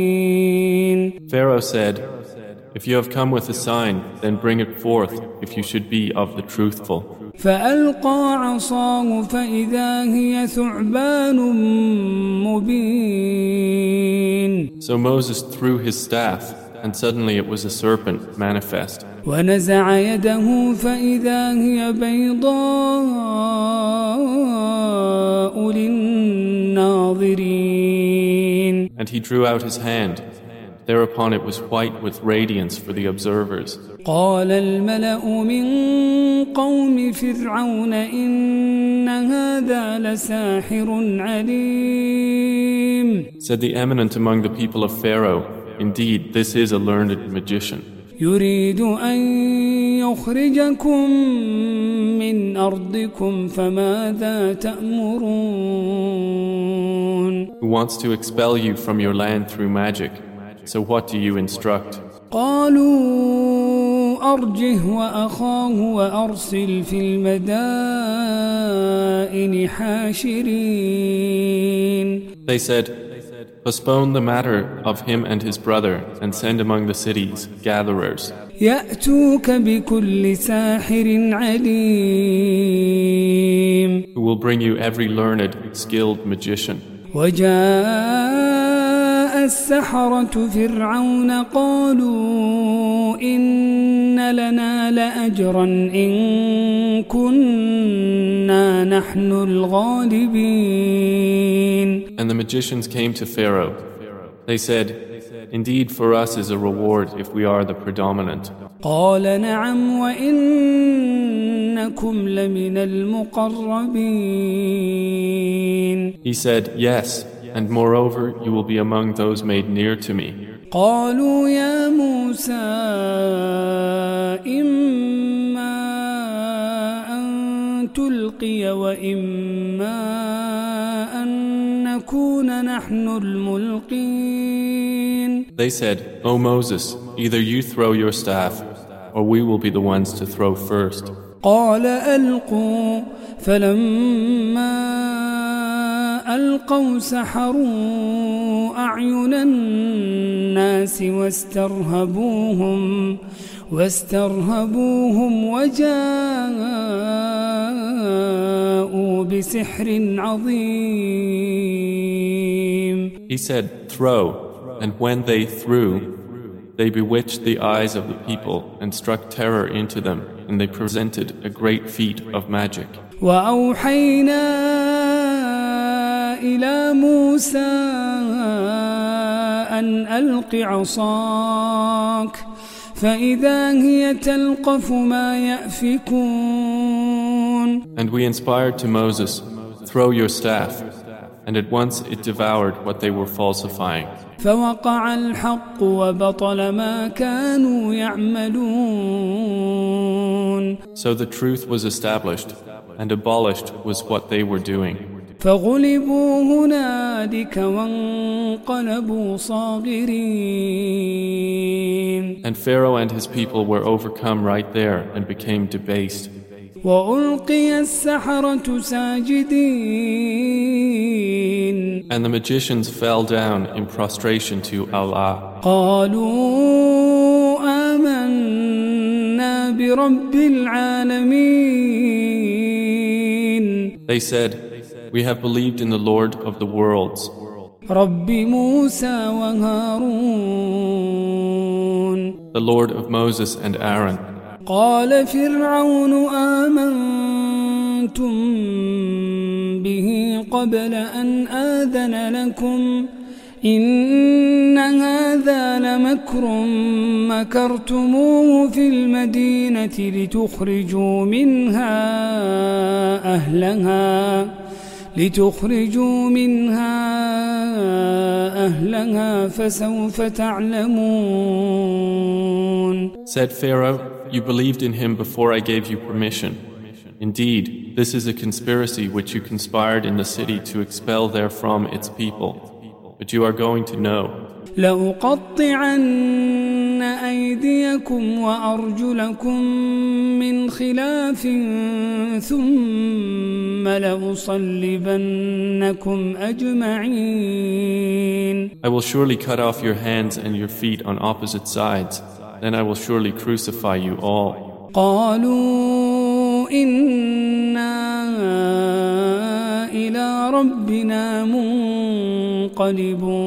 Pharaoh said, If you have come with a sign, then bring it forth if you should be of the truthful. فألقى عصاه فإذا هي ثعبان مبين So Moses threw his staff, and suddenly it was a serpent manifest. ونزع يده فإذا هي بيضاء للناظرين And he drew out his hand. Thereupon it was white with radiance for the observers. قال الملأ من قوم فرعون إن هذا لساحر عليم Said the eminent among the people of Pharaoh, Indeed, this is a learned magician. يريد أن يخرجكم من أرضكم فماذا تأمرون Who wants to expel you from your land through magic. So what do you instruct? قالوا أرجه وأخاه وأرسل في المدائن حاشرين They said, Postpone the matter of him and his brother and send among the cities gatherers. Who will bring you every learned, skilled magician. السحرة فرعون قالوا إن لنا لأجرا إن كنا نحن الغالبين And the magicians came to Pharaoh. They said, Indeed, for us is a reward if we are the predominant. قال نعم وإنكم لمن المقربين He said, Yes, and moreover, you will be among those made near to me. They said, O Moses, either you throw your staff, or we will be the ones to throw first. قال ألقوا فلما ألقوا سحروا أعين الناس واسترهبوهم واسترهبوهم وجاءوا بسحر عظيم He said, Throw. And when they threw, they bewitched the eyes of the people and struck terror into them, and they presented a great feat of magic. وأوحينا إلى موسى أن ألق عصاك فإذا هي تلقف ما يأفكون And we inspired to Moses, Throw your staff. And at once it devoured what they were falsifying. فوقع الحق وبطل ما كانوا يعملون So the truth was established, and abolished was what they were doing. فغلبوا هنالك وانقلبوا صاغرين And Pharaoh and his people were overcome right there and became debased. And the magicians fell down in prostration to Allah. They said, We have believed in the Lord of the worlds. The Lord of Moses and Aaron. قال فرعون آمنتم به قبل أن آذن لكم إن هذا لمكر مكرتموه في المدينة لتخرجوا منها أهلها لتخرجوا منها أهلها فسوف تعلمون Said Pharaoh, You believed in him before I gave you permission. Indeed, this is a conspiracy which you conspired in the city to expel therefrom its people. But you are going to know. لأقطعن أيديكم وأرجلكم من خلاف ثم لأصلبنكم أجمعين I will surely cut off your hands and your feet on opposite sides. Then I will surely crucify you all. قالوا إنا إلى ربنا منقلبون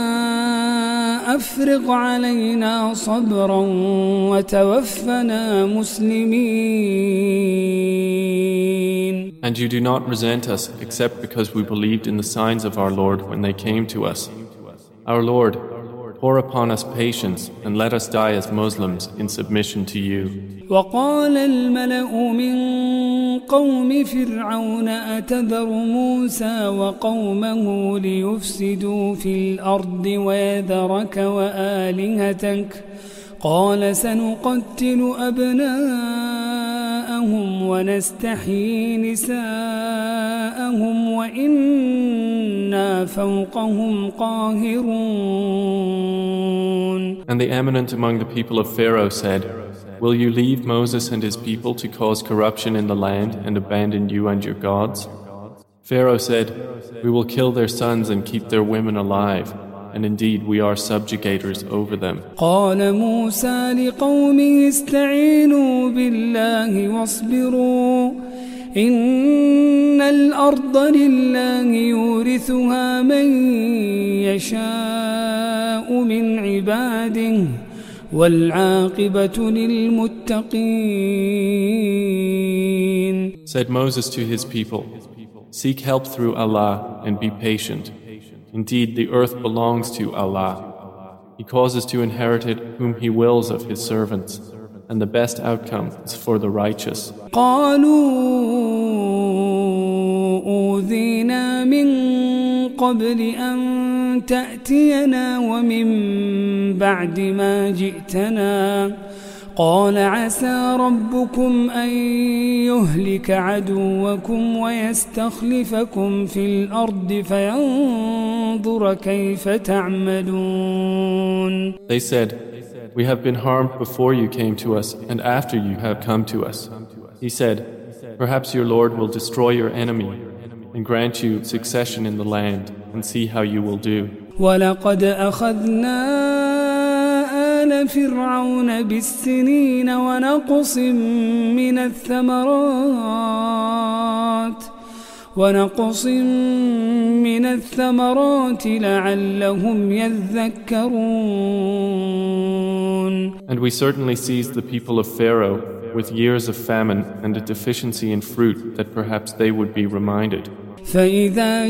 أفرغ علينا صبرا وتوفنا مسلمين And you do not resent us except because we believed in the signs of our Lord when they came to us. Our Lord, pour upon us patience and let us die as Muslims in submission to you. وقال الملأ من قوم فرعون أتذر موسى وقومه ليفسدوا في الأرض ويذرك وآلهتك قال سنقتل أبناءهم ونستحيي نساءهم وإنا فوقهم قاهرون And the eminent among the people of Pharaoh said, Will you leave Moses and his people to cause corruption in the land and abandon you and your gods? Pharaoh said, We will kill their sons and keep their women alive, and indeed we are subjugators over them. قال موسى لقومه استعينوا بالله واصبروا إن الأرض لله يورثها من يشاء من عباده والعاقبة للمتقين Said Moses to his people, Seek help through Allah and be patient. Indeed, the earth belongs to Allah. He causes to inherit it whom He wills of His servants, and the best outcome is for the righteous. قالوا أوذينا من قبل أن تأتينا ومن بعد ما جئتنا قال عسى ربكم أن يهلك عدوكم ويستخلفكم في الأرض فينظر كيف تعملون They said, We have been harmed before you came to us and after you have come to us. He said, Perhaps your Lord will destroy your enemy and grant you succession in the land and see how you will do. ولقد أخذنا آل فرعون بالسنين ونقص من الثمرات ونقص من الثمرات لعلهم يذكرون And we certainly seized the people of Pharaoh with years of famine and a deficiency in fruit that perhaps they would be reminded. فإذا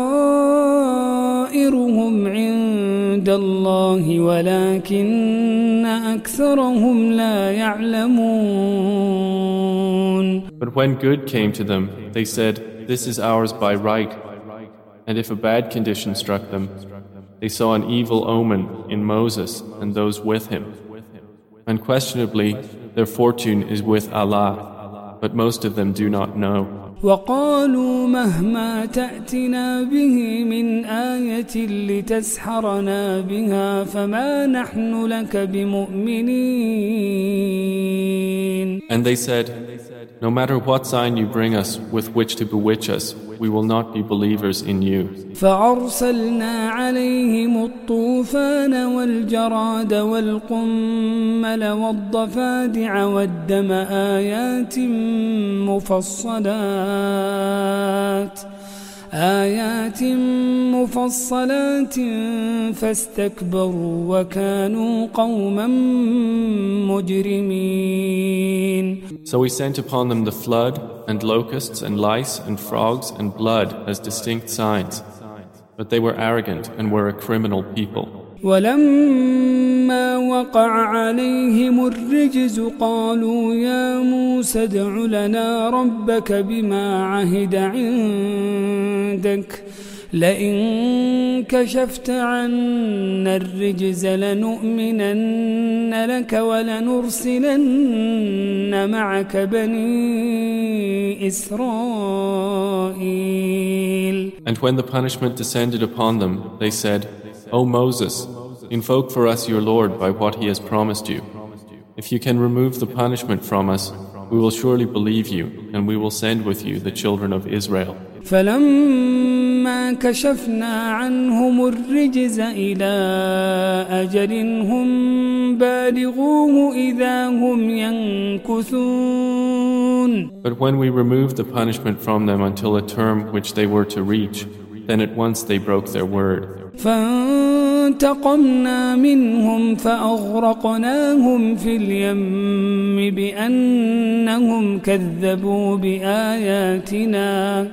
الله ولكن أكثرهم لا يعلمون But when good came to them, they said, This is ours by right. And if a bad condition struck them, they saw an evil omen in Moses and those with him. Unquestionably, their fortune is with Allah, but most of them do not know. وقالوا مهما تأتنا به من آية لتسحرنا بها فما نحن لك بمؤمنين. And they said, No matter what sign you bring us with which to bewitch us, we will not be believers in you. فأرسلنا عليهم الطوفان والجراد والقمل والضفادع والدم آيات مفصلات آيات مفصلات فاستكبروا وكانوا قوما مجرمين So we sent upon them the flood, and locusts, and lice, and frogs, and blood as distinct signs. But they were arrogant and were a criminal people. ولما وقع عليهم الرجز قالوا يا موسى ادع لنا ربك بما عهد عندك. لئن كشفت عنا الرجز لنؤمنن لك ولنرسلن معك بني إسرائيل. And when the punishment descended upon them, they said, O Moses, invoke for us your Lord by what he has promised you. If you can remove the punishment from us, we will surely believe you, and we will send with you the children of Israel. فلما كشفنا عنهم الرجز إلى أجل هم بالغوه إذا هم ينكثون But when we removed the punishment from them until a term which they were to reach, then at once they broke their word. فانتقمنا منهم فأغرقناهم في اليم بأنهم كذبوا بآياتنا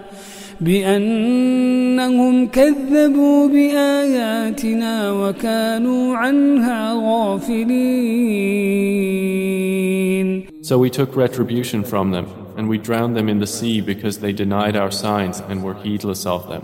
بأنهم كذبوا بآياتنا وكانوا عنها غافلين So we took retribution from them, and we drowned them in the sea because they denied our signs and were heedless of them.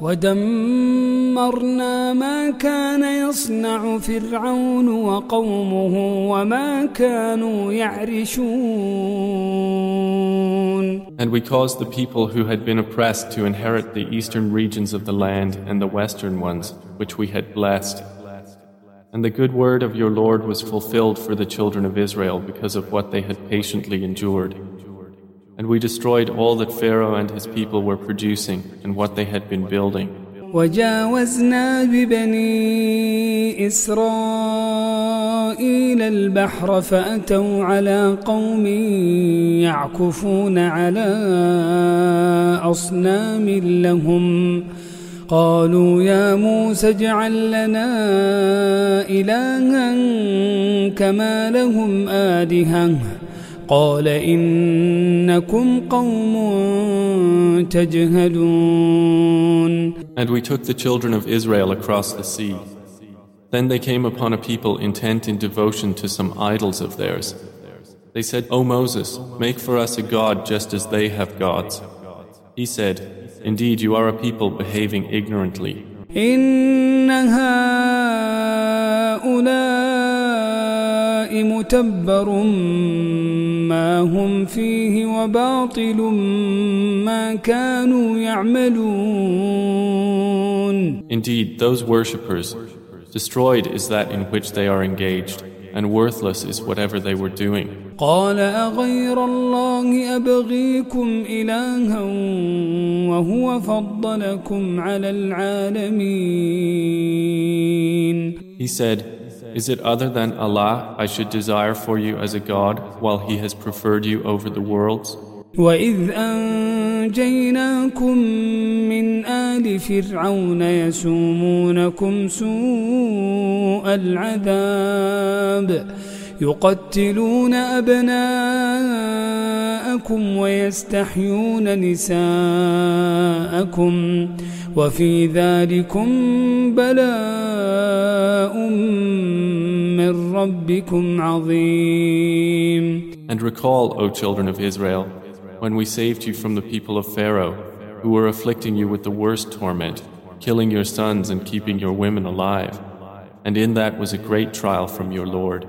ودمرنا ما كان يصنع فرعون وقومه وما كانوا يعرشون And we caused the people who had been oppressed to inherit the eastern regions of the land and the western ones, which we had blessed. And the good word of your Lord was fulfilled for the children of Israel because of what they had patiently endured. And we destroyed all that Pharaoh and his people were producing and what they had been building. وجاوزنا ببني إسرائيل البحر فأتوا على قوم يعكفون على أصنام لهم قالوا يا موسى اجعل لنا إلها كما لهم آلهة قال إنكم قوم تجهلون And we took the children of Israel across the sea. Then they came upon a people intent in devotion to some idols of theirs. They said, O Moses, make for us a god just as they have gods. He said, Indeed, you are a people behaving ignorantly. إن هؤلاء متبر ما هم فيه وباطل ما كانوا يعملون Indeed, those worshippers, destroyed is that in which they are engaged, and worthless is whatever they were doing. قال أغير الله أبغيكم إلها وهو فضلكم على العالمين He said, Is it other than Allah I should desire for you as a God while He has preferred you over the worlds? وإذ أنجيناكم من آل فرعون يسومونكم سوء العذاب يقتلون أبناءكم ويستحيون نساءكم وفي ذلكم بلاء من ربكم عظيم And recall, O children of Israel, when we saved you from the people of Pharaoh, who were afflicting you with the worst torment, killing your sons and keeping your women alive. And in that was a great trial from your Lord.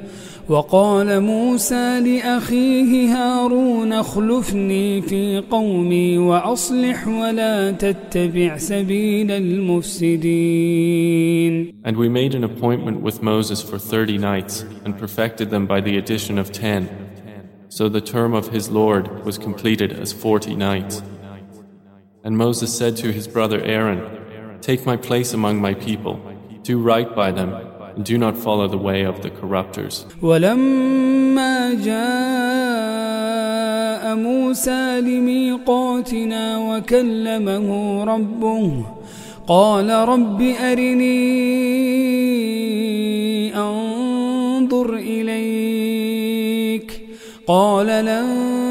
وقال موسى لأخيه هارون اخلفني في قومي وأصلح ولا تتبع سبيل المفسدين And we made an appointment with Moses for thirty nights and perfected them by the addition of ten. So the term of his Lord was completed as forty nights. And Moses said to his brother Aaron, Take my place among my people, do right by them, and do not follow the way of the corruptors. موسى لميقاتنا وكلمه ربه قال رب أرني أنظر إليك قال لن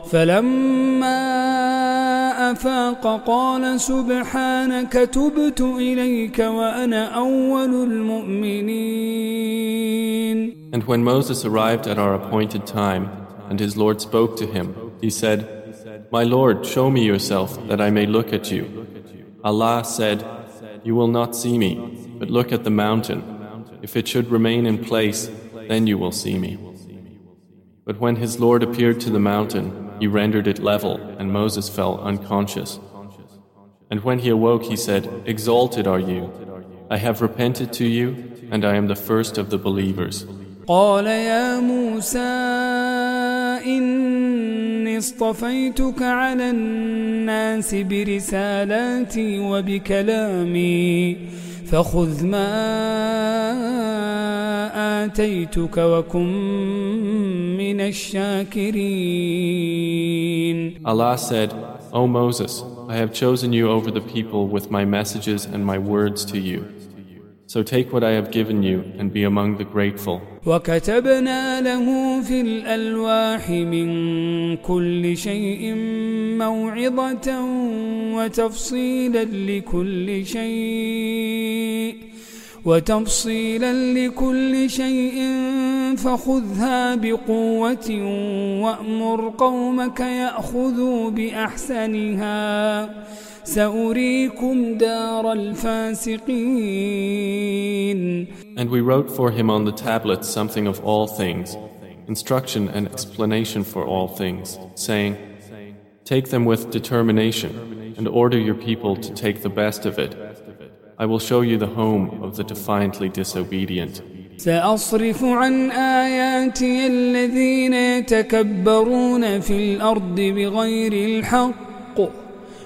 فلما أفاق قال سبحانك تبت إليك وأنا أول المؤمنين And when Moses arrived at our appointed time, and his Lord spoke to him, he said, My Lord, show me yourself, that I may look at you. Allah said, You will not see me, but look at the mountain. If it should remain in place, then you will see me. But when his Lord appeared to the mountain, he rendered it level, and Moses fell unconscious. And when he awoke, he said, Exalted are you. I have repented to you, and I am the first of the believers. قال يا موسى إني اصطفيتك على الناس برسالاتي وبكلامي فخذ ما آتيتك وكن من الشاكرين Allah said, O Moses, I have chosen you over the people with my messages and my words to you. So take what I have given you and be among the grateful. وكتبنا له في الألواح من كل شيء موعظة وتفصيلا لكل شيء وتفصيلا لكل شيء فخذها بقوة وأمر قومك يأخذوا بأحسنها سأريكم دار الفاسقين And we wrote for him on the tablets something of all things, instruction and explanation for all things, saying, Take them with determination and order your people to take the best of it. I will show you the home of the defiantly disobedient. سأصرف عن آياتي الذين يتكبرون في الأرض بغير الحق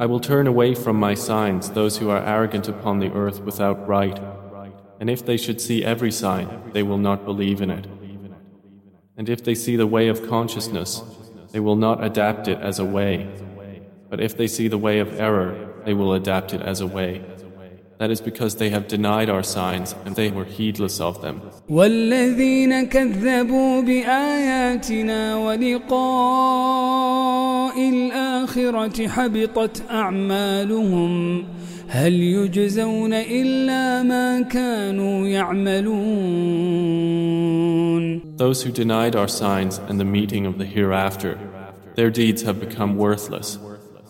I will turn away from my signs those who are arrogant upon the earth without right. And if they should see every sign, they will not believe in it. And if they see the way of consciousness, they will not adapt it as a way. But if they see the way of error, they will adapt it as a way. That is because they have denied our signs and they were heedless of them. والذين كذبوا بآياتنا ولقاء الآخرة حبطت أعمالهم هل يجزون إلا ما كانوا يعملون Those who denied our signs and the meeting of the hereafter, their deeds have become worthless.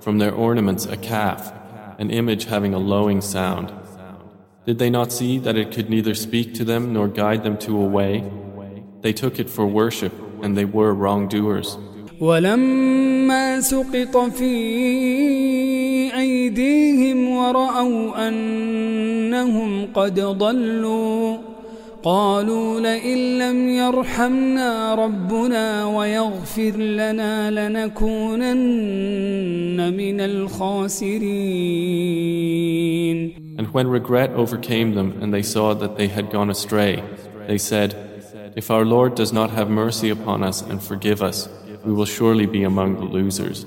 from their ornaments a calf, an image having a lowing sound. Did they not see that it could neither speak to them nor guide them to a way? They took it for worship and they were wrongdoers. ولما سقط في أيديهم ورأوا أنهم قد ضلوا قالوا لئن لم يرحمنا ربنا ويغفر لنا لنكونن من الخاسرين And when regret overcame them and they saw that they had gone astray, they said, If our Lord does not have mercy upon us and forgive us, we will surely be among the losers.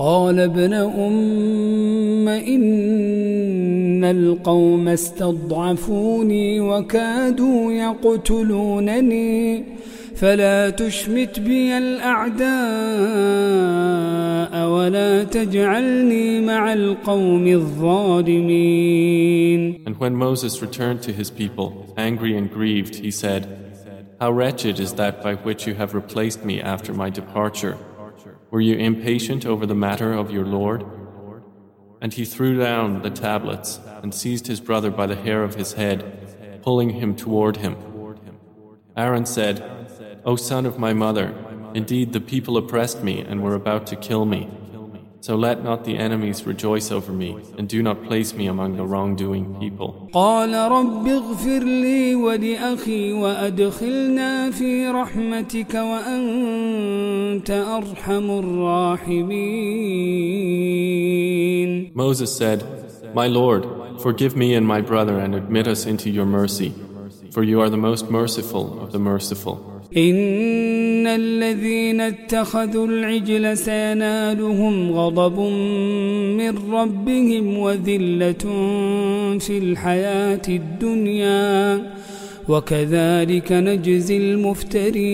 قال ابن أم إن القوم استضعفوني وكادوا يقتلونني فلا تشمت بي الأعداء ولا تجعلني مع القوم الظالمين And when Moses returned to his people, angry and grieved, he said, How wretched is that by which you have replaced me after my departure. Were you impatient over the matter of your Lord? And he threw down the tablets and seized his brother by the hair of his head, pulling him toward him. Aaron said, O son of my mother, indeed the people oppressed me and were about to kill me. So let not the enemies rejoice over me, and do not place me among the wrongdoing people. قال رب اغفر لي ولأخي وأدخلنا في رحمتك وأنت أرحم الراحمين Moses said, My Lord, forgive me and my brother and admit us into your mercy, for you are the most merciful of the merciful. إن الذين اتخذوا العجل سينالهم غضب من ربهم وذلة في الحياة الدنيا وكذلك نجزي المفترين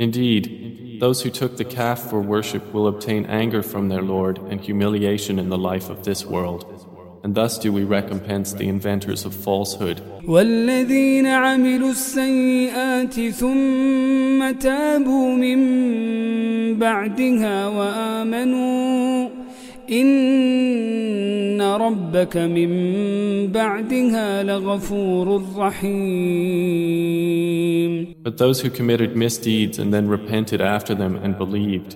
Indeed, those who took the calf for worship will obtain anger from their Lord and humiliation in the life of this world. And thus do we recompense the inventors of falsehood. والذين عملوا السيئات ثم تابوا من بعدها وآمنوا إن ربك من بعدها لغفور رحيم But those who committed misdeeds and then repented after them and believed,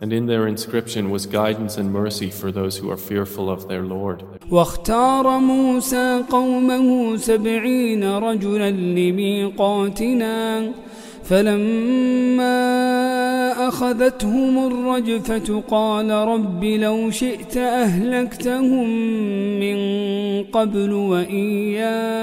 and in their inscription was guidance and mercy for those who are fearful of their Lord. واختار موسى قومه سبعين رجلا لميقاتنا فلما أخذتهم الرجفة قال رب لو شئت أهلكتهم من قبل وإياي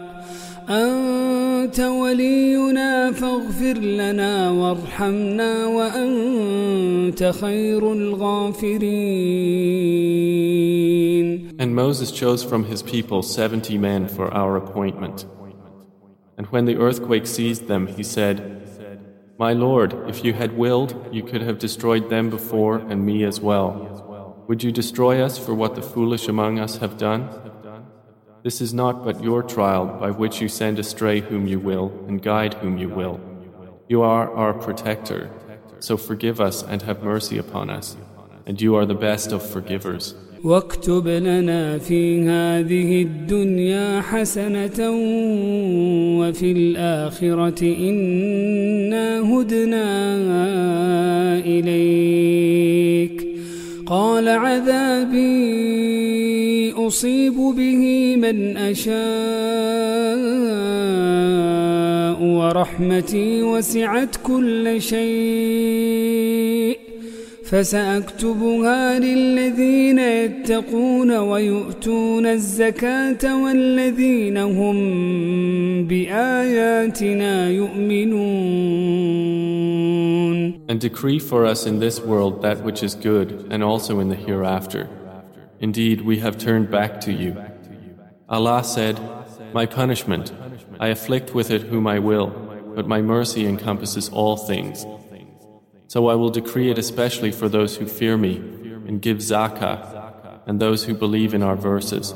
أنت ولينا فاغفر لنا وارحمنا وأنت خير الغافرين And Moses chose from his people seventy men for our appointment. And when the earthquake seized them, he said, My Lord, if you had willed, you could have destroyed them before and me as well. Would you destroy us for what the foolish among us have done? This is not but your trial by which you send astray whom you will and guide whom you will. You are our protector, so forgive us and have mercy upon us, and you are the best of forgivers. واكتب لنا في هذه الدنيا حسنة وفي الآخرة إنا هدنا إليك قال عذابي أصيب به من أشاء ورحمتي وسعت كل شيء فسأكتبها للذين يتقون ويؤتون الزكاة والذين هم بآياتنا يؤمنون And decree for us in this world that which is good and also in the hereafter. Indeed, we have turned back to you. Allah said, My punishment, I afflict with it whom I will, but my mercy encompasses all things. So I will decree it especially for those who fear me and give zakah and those who believe in our verses.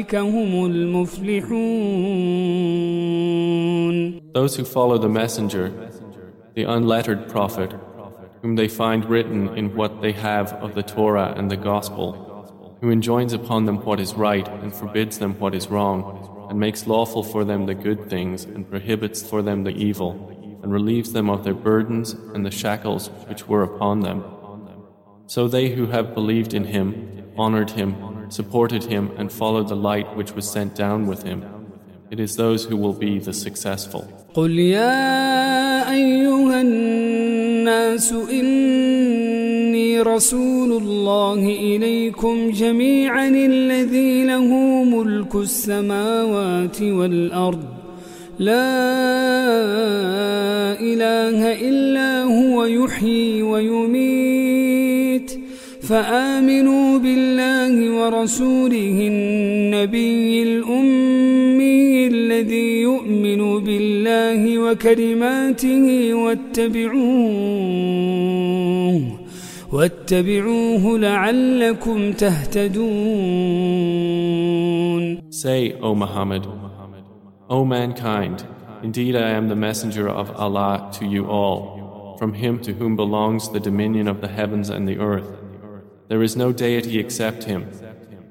أولئك هم المفلحون Those who follow the messenger, the unlettered prophet, whom they find written in what they have of the Torah and the Gospel, who enjoins upon them what is right and forbids them what is wrong, and makes lawful for them the good things and prohibits for them the evil, and relieves them of their burdens and the shackles which were upon them. So they who have believed in him, honored him, supported him, and followed the light which was sent down with him, it is those who will be the successful. قل يا أيها الناس إني رسول الله إليكم جميعا الذي له ملك السماوات والأرض لا إله إلا هو يحيي ويميت فآمنوا بالله ورسوله النبي الأمي الذي يؤمن بالله وكلماته واتبعوه واتبعوه لعلكم تهتدون Say, O Muhammad, O mankind, indeed I am the messenger of Allah to you all, from him to whom belongs the dominion of the heavens and the earth. There is no deity except him.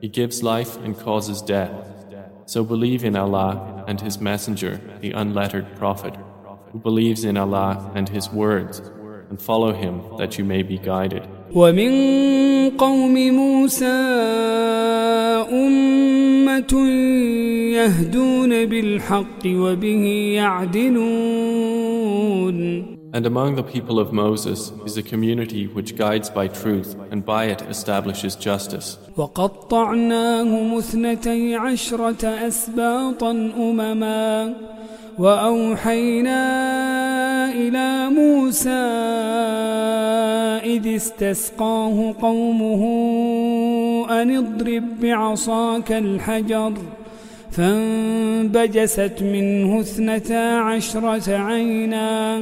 He gives life and causes death. So believe in Allah and His Messenger, the unlettered Prophet, who believes in Allah and His words, and follow him that you may be guided. ومن قوم موسى أمة يهدون بالحق وبه يعدلون And among the people of Moses is a community which guides by truth and by it establishes justice. وقطعناهم اثنتي عشرة أسباطا أمما وأوحينا إلى موسى إذ استسقاه قومه أن اضرب بعصاك الحجر فانبجست منه اثنتا عشرة عينا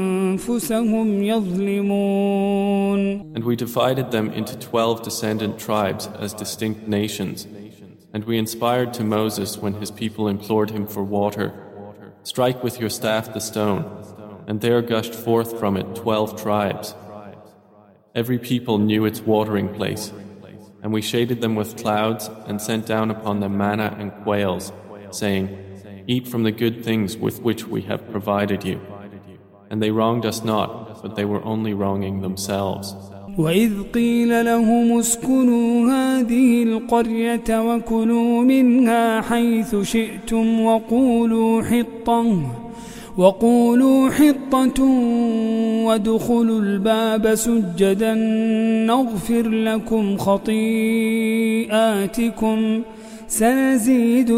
يظلمون And we divided them into twelve descendant tribes as distinct nations. And we inspired to Moses when his people implored him for water Strike with your staff the stone, and there gushed forth from it twelve tribes. Every people knew its watering place, and we shaded them with clouds and sent down upon them manna and quails, saying, Eat from the good things with which we have provided you. And they wronged us not, but they were only wronging themselves. وإذ قيل لهم اسكنوا هذه القرية وكلوا منها حيث شئتم وقولوا حطة وقولوا حطة وادخلوا الباب سجدا نغفر لكم خطيئاتكم سنزيد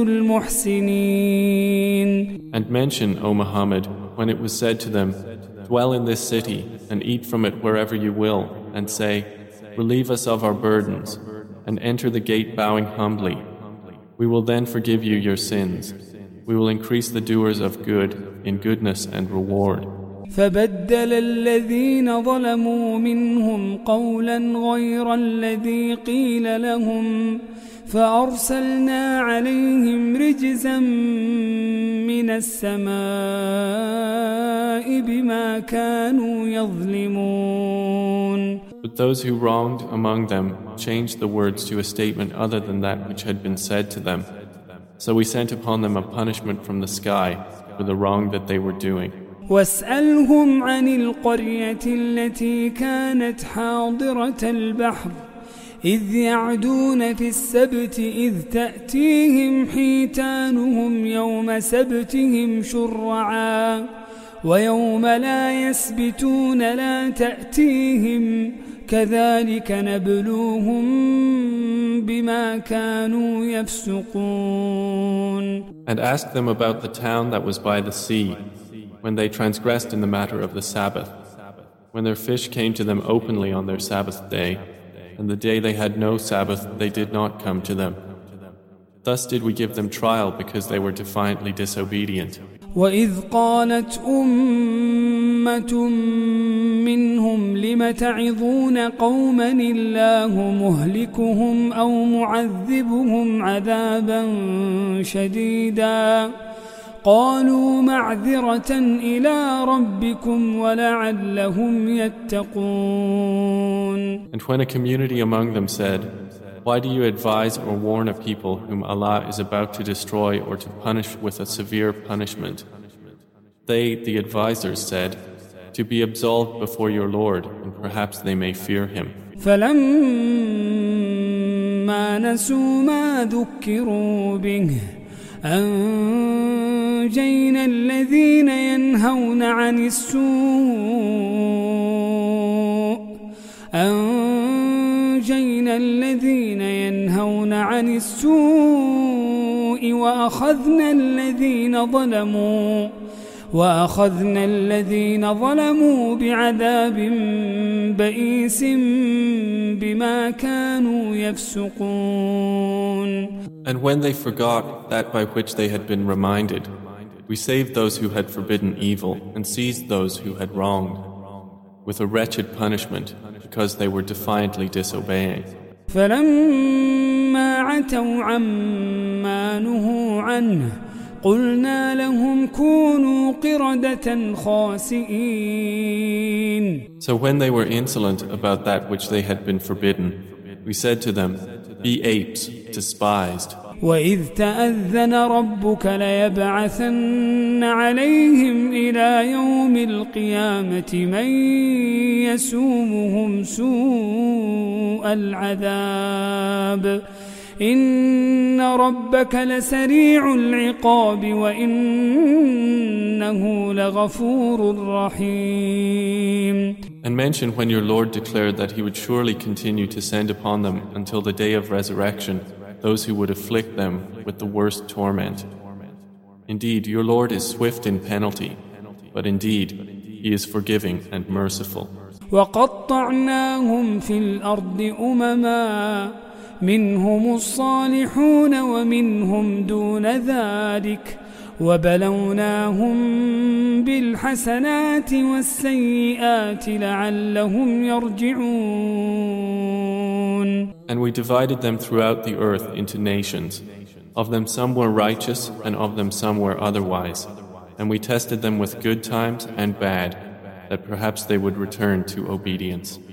المحسنين And mention, O Muhammad, when it was said to them, Dwell in this city and eat from it wherever you will, and say, Relieve us of our burdens, and enter the gate bowing humbly. We will then forgive you your sins. We will increase the doers of good in goodness and reward. فبدل الذين ظلموا منهم قولا غير الذي قيل لهم فأرسلنا عليهم رجزا من السماء بما كانوا يظلمون But those who wronged among them changed the words to a statement other than that which had been said to them. So we sent upon them a punishment from the sky for the wrong that they were doing. واسألهم عن القرية التي كانت حاضرة البحر إذ يعدون في السبت إذ تأتيهم حيتانهم يوم سبتهم شرعا ويوم لا يسبتون لا تأتيهم كذلك نبلوهم بما كانوا يفسقون And ask them about the town that was by the sea, when they transgressed in the matter of the Sabbath, when their fish came to them openly on their Sabbath day, and the day they had no Sabbath they did not come to them. Thus did we give them trial because they were defiantly disobedient. وإذ قالت أمة منهم لم تعظون قوما الله مهلكهم أو معذبهم عذابا شديدا قالوا معذرة إلى ربكم ولعلهم يتقون And when a community among them said, Why do you advise or warn a people whom Allah is about to destroy or to punish with a severe punishment? They, the advisers, said, To be absolved before your Lord, and perhaps they may fear Him. فلما نسوا ما ذكروا به أنجينا الذين ينهون عن السوء. أنجينا الذين ينهون عن السوء وأخذنا الذين ظلموا. وأخذنا الذين ظلموا بعذاب بئيس بما كانوا يفسقون And when they forgot that by which they had been reminded, we saved those who had forbidden evil and seized those who had wronged with a wretched punishment because they were defiantly disobeying. فلما عتوا عما نهوا عنه قلنا لهم كونوا قردة خاسئين So when they were insolent about that which they had been forbidden, we said to them, Be apes, despised. وإذ تأذن ربك ليبعثن عليهم إلى يوم القيامة من يسومهم سوء العذاب إن ربك لسريع العقاب وإنه لغفور رحيم And mention when your Lord declared that He would surely continue to send upon them until the day of resurrection those who would afflict them with the worst torment. Indeed, your Lord is swift in penalty, but indeed, He is forgiving and merciful. وقطعناهم في الأرض أمما منهم الصالحون ومنهم دون ذلك وبلوناهم بالحسنات والسيئات لعلهم يرجعون And we divided them throughout the earth into nations. Of them some were righteous, and of them some were otherwise. And we tested them with good times and bad, that perhaps they would return to obedience.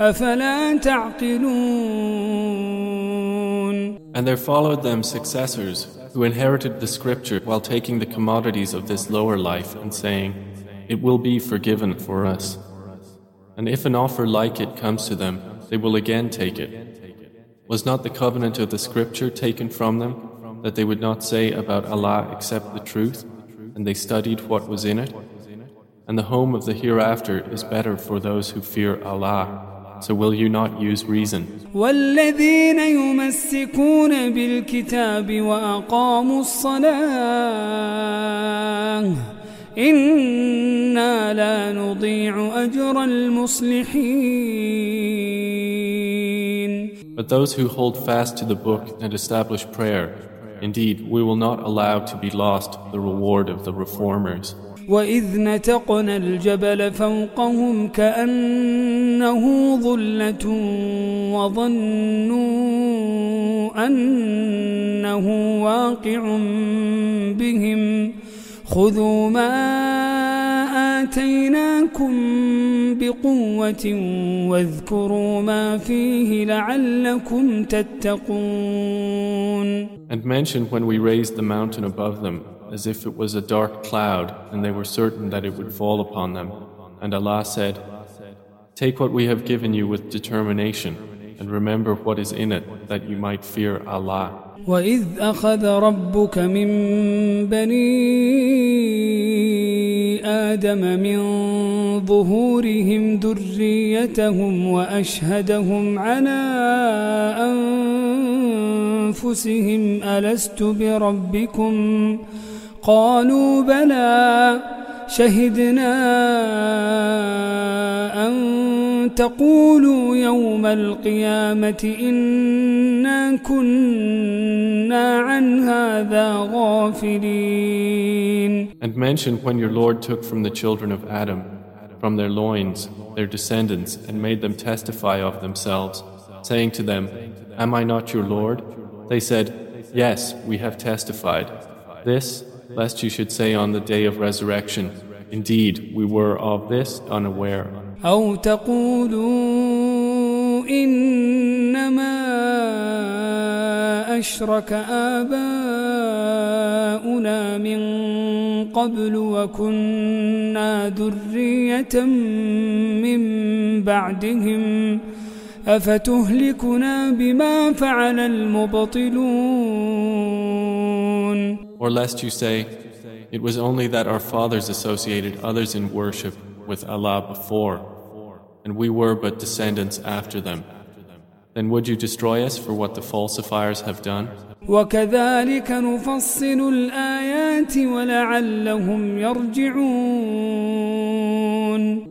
أفلا تعقلون And there followed them successors who inherited the scripture while taking the commodities of this lower life and saying, It will be forgiven for us. And if an offer like it comes to them, they will again take it. Was not the covenant of the scripture taken from them that they would not say about Allah except the truth, and they studied what was in it? And the home of the hereafter is better for those who fear Allah. So will you not use reason? والذين يمسكون بالكتاب وأقاموا الصلاة إنا لا نضيع أجر المصلحين But those who hold fast to the book and establish prayer, indeed, we will not allow to be lost the reward of the reformers. وإذ نتقنا الجبل فوقهم كأنه ظلة وظنوا أنه واقع بهم خذوا ما آتيناكم بقوة واذكروا ما فيه لعلكم تتقون. And mention when we raised the mountain above them. as if it was a dark cloud and they were certain that it would fall upon them. And Allah said, Take what we have given you with determination and remember what is in it that you might fear Allah. وإذ أخذ ربك من بني آدم من ظهورهم ذريتهم وأشهدهم على أنفسهم ألست بربكم ؟ قالوا بلى شهدنا أن تقولوا يوم القيامة إنا كنا عن هذا غافلين And mention when your Lord took from the children of Adam, from their loins, their descendants, and made them testify of themselves, saying to them, Am I not your Lord? They said, Yes, we have testified. This lest you should say on the day of resurrection, Indeed, we were of this unaware. أو تقولوا إنما أشرك آباؤنا من قبل وكنا ذرية من بعدهم أفتهلكنا بما فعل المبطلون Or lest you say, It was only that our fathers associated others in worship with Allah before, and we were but descendants after them. Then would you destroy us for what the falsifiers have done? وكذلك نفصل الآيات ولعلهم يرجعون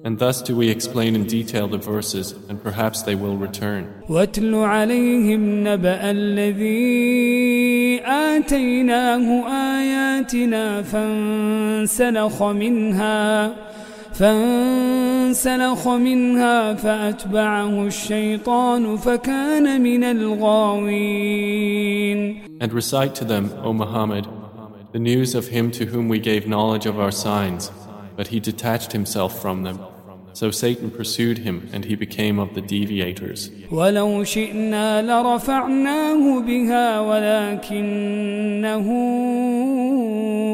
And thus do we explain in detail the verses, and perhaps they will return. واتل عليهم نبأ الذي آتيناه آياتنا فانسلخ منها فانسلخ منها فأتبعه الشيطان فكان من الغاوين And recite to them, O Muhammad, the news of him to whom we gave knowledge of our signs, but he detached himself from them. So Satan pursued him and he became of the deviators. ولو شئنا لرفعناه بها ولكنه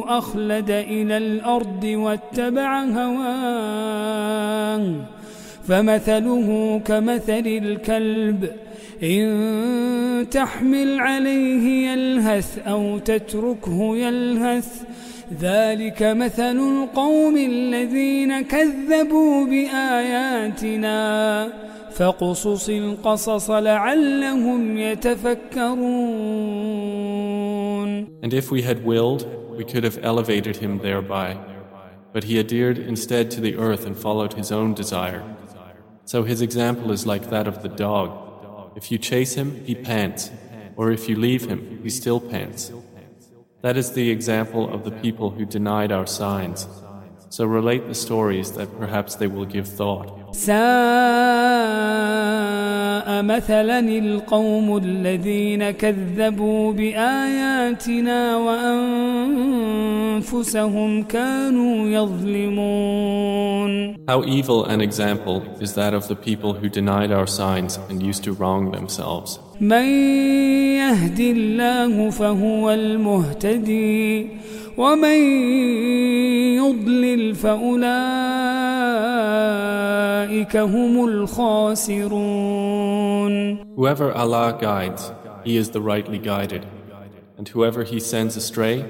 أخلد إلى الأرض واتبع هواه فمثله كمثل الكلب إن تحمل عليه يلهث أو تتركه يلهث ذلك مثل القوم الذين كذبوا بآياتنا فقصص القصص لعلهم يتفكرون And if we had willed, we could have elevated him thereby. But he adhered instead to the earth and followed his own desire. So his example is like that of the dog. If you chase him, he pants, or if you leave him, he still pants. That is the example of the people who denied our signs. So relate the stories that perhaps they will give thought. مثلا القوم الذين كذبوا بآياتنا وأنفسهم كانوا يظلمون How evil an example is that of the people who denied our signs and used to wrong themselves. من يهد الله فهو المهتدي ومن يضلل فأولئك هم الخاسرون Whoever Allah guides, he is the rightly guided. And whoever he sends astray,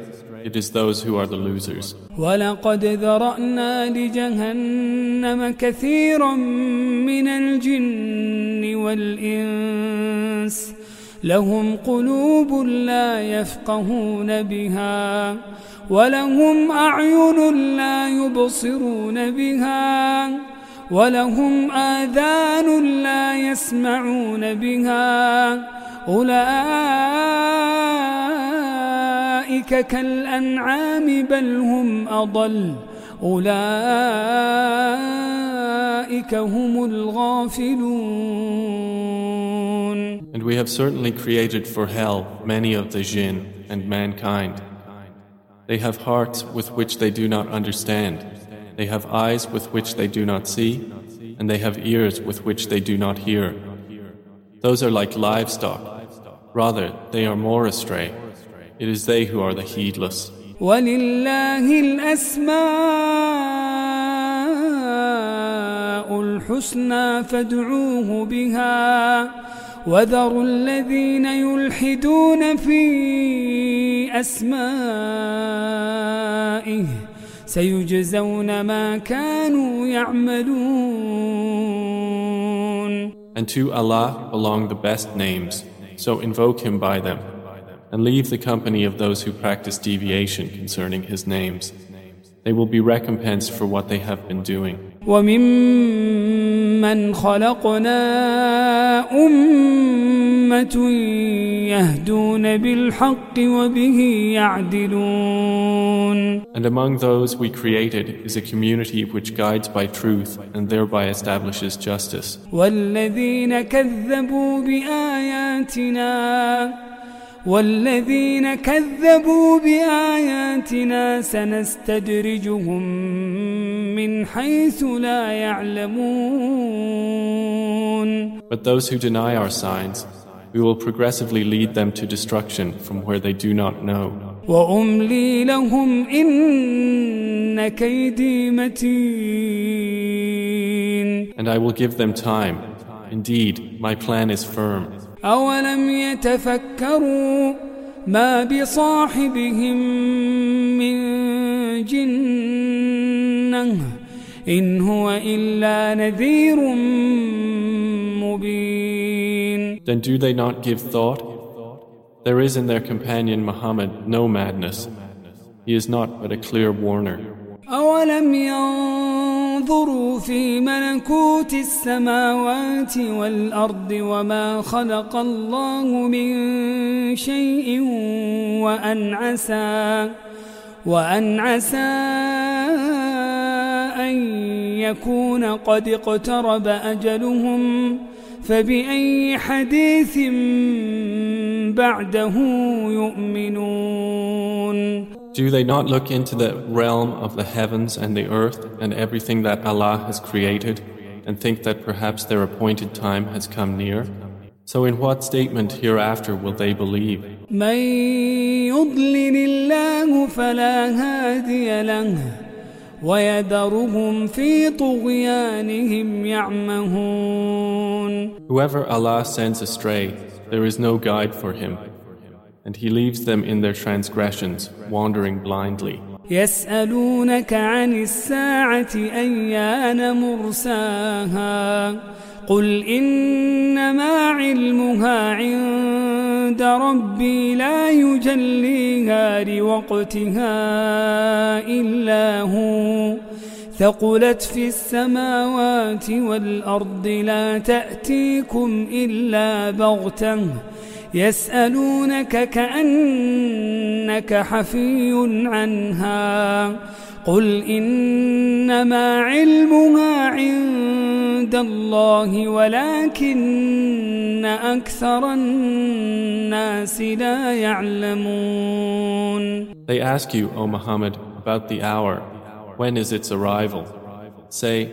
it is those who are the losers. ولقد ذرأنا لجهنم كثيرا من الجن والإنس لهم قلوب لا يفقهون بها ولهم أعين لا يبصرون بها ولهم آذان لا يسمعون بها. أولئك كالأنعام بل هم أضل. أولئك هم الغافلون. And we have certainly created for hell many of the jinn and mankind. They have hearts with which they do not understand. They have eyes with which they do not see, and they have ears with which they do not hear. Those are like livestock. Rather, they are more astray. It is they who are the heedless. ولله الأسماء الحسنى فادعوه بها وذروا الذين يلحدون في أسمائه سيجزون ما كانوا يعملون And to Allah belong the best names, so invoke Him by them, and leave the company of those who practice deviation concerning His names. They will be recompensed for what they have been doing. وممن خلقنا أمة يهدون بالحق وبه يعدلون And among those we created is a community which guides by truth and thereby establishes justice. والذين كذبوا بآياتنا والذين كذبوا بآياتنا سنستدرجهم من حيث لا يعلمون But those who deny our signs, we will progressively lead them to destruction from where they do not know. وأملي لهم إن كيدي متين And I will give them time. Indeed, my plan is firm. أولم يتفكروا ما بصاحبهم من جنة إن هو إلا نذير مبين Then do they not give thought? There is in their companion Muhammad no madness. He is not but a clear warner. أولم ينظروا في ملكوت السماوات والأرض وما خلق الله من شيء وأن عسى وأن عسى أن يكون قد اقترب أجلهم فبأي حديث بعده يؤمنون Do they not look into the realm of the heavens and the earth and everything that Allah has created and think that perhaps their appointed time has come near? So in what statement hereafter will they believe? من يضلل الله فلا هادي له ويذرهم في طغيانهم يعمهون Whoever Allah sends astray, there is no guide for him, and He leaves them in their transgressions, wandering blindly. يسألونك عن الساعة أيان مرساها قل إنما علمها عند ربي لا يجليها لوقتها إلا هو ثقلت في السماوات والأرض لا تأتيكم إلا بغتة يسألونك كأنك حفي عنها قل إنما علمها عند الله ولكن أكثر الناس لا يعلمون They ask you, O Muhammad, about the hour. When is its arrival? Say,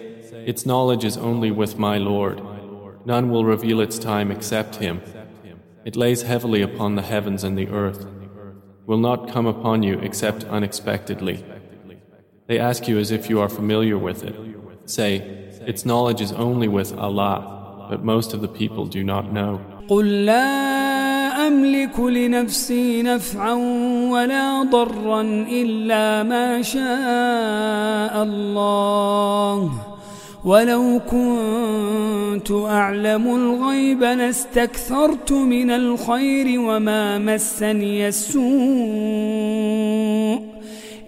its knowledge is only with my Lord. None will reveal its time except Him. It lays heavily upon the heavens and the earth. Will not come upon you except unexpectedly. They ask you as if you are familiar with it. Say, its knowledge is only with Allah, but most of the people do not know. قل لا أملك لنفسي نفعا ولا ضرا إلا ما شاء الله ولو كنت أعلم الغيب لاستكثرت من الخير وما مسني السوء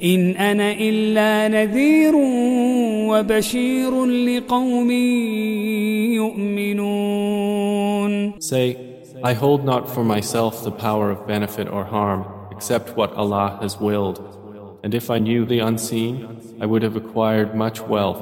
إن أنا إلا نذير وبشير لقوم يؤمنون Say, I hold not for myself the power of benefit or harm except what Allah has willed. And if I knew the unseen, I would have acquired much wealth,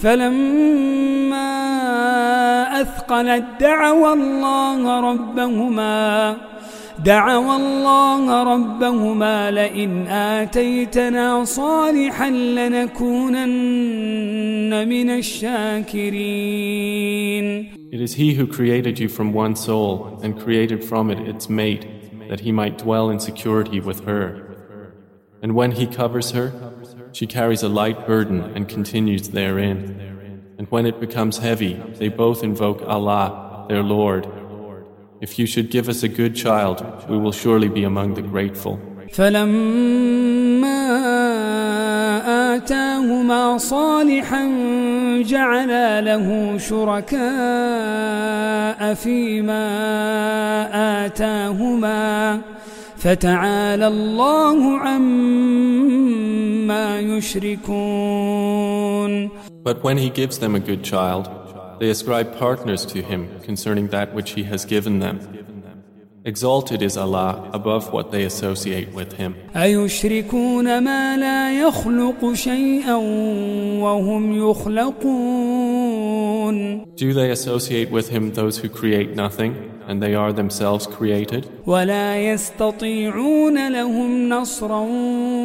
فلما أثقلت دعوى الله ربهما دعوى الله ربهما لئن آتيتنا صالحا لنكونن من الشاكرين It is He who created you from one soul and created from it its mate, that He might dwell in security with her. And when He covers her, she carries a light burden and continues therein. And when it becomes heavy, they both invoke Allah, their Lord. If you should give us a good child, we will surely be among the grateful. فلما آتاهما صالحا جعلا له شركاء فيما آتاهما فتعالى الله عما يشركون but when he gives them a good child, they ascribe partners to him concerning that which he has given them. Exalted is Allah above what they associate with Him. Do they associate with Him those who create nothing? and they are themselves created? ولا يستطيعون لهم نصرا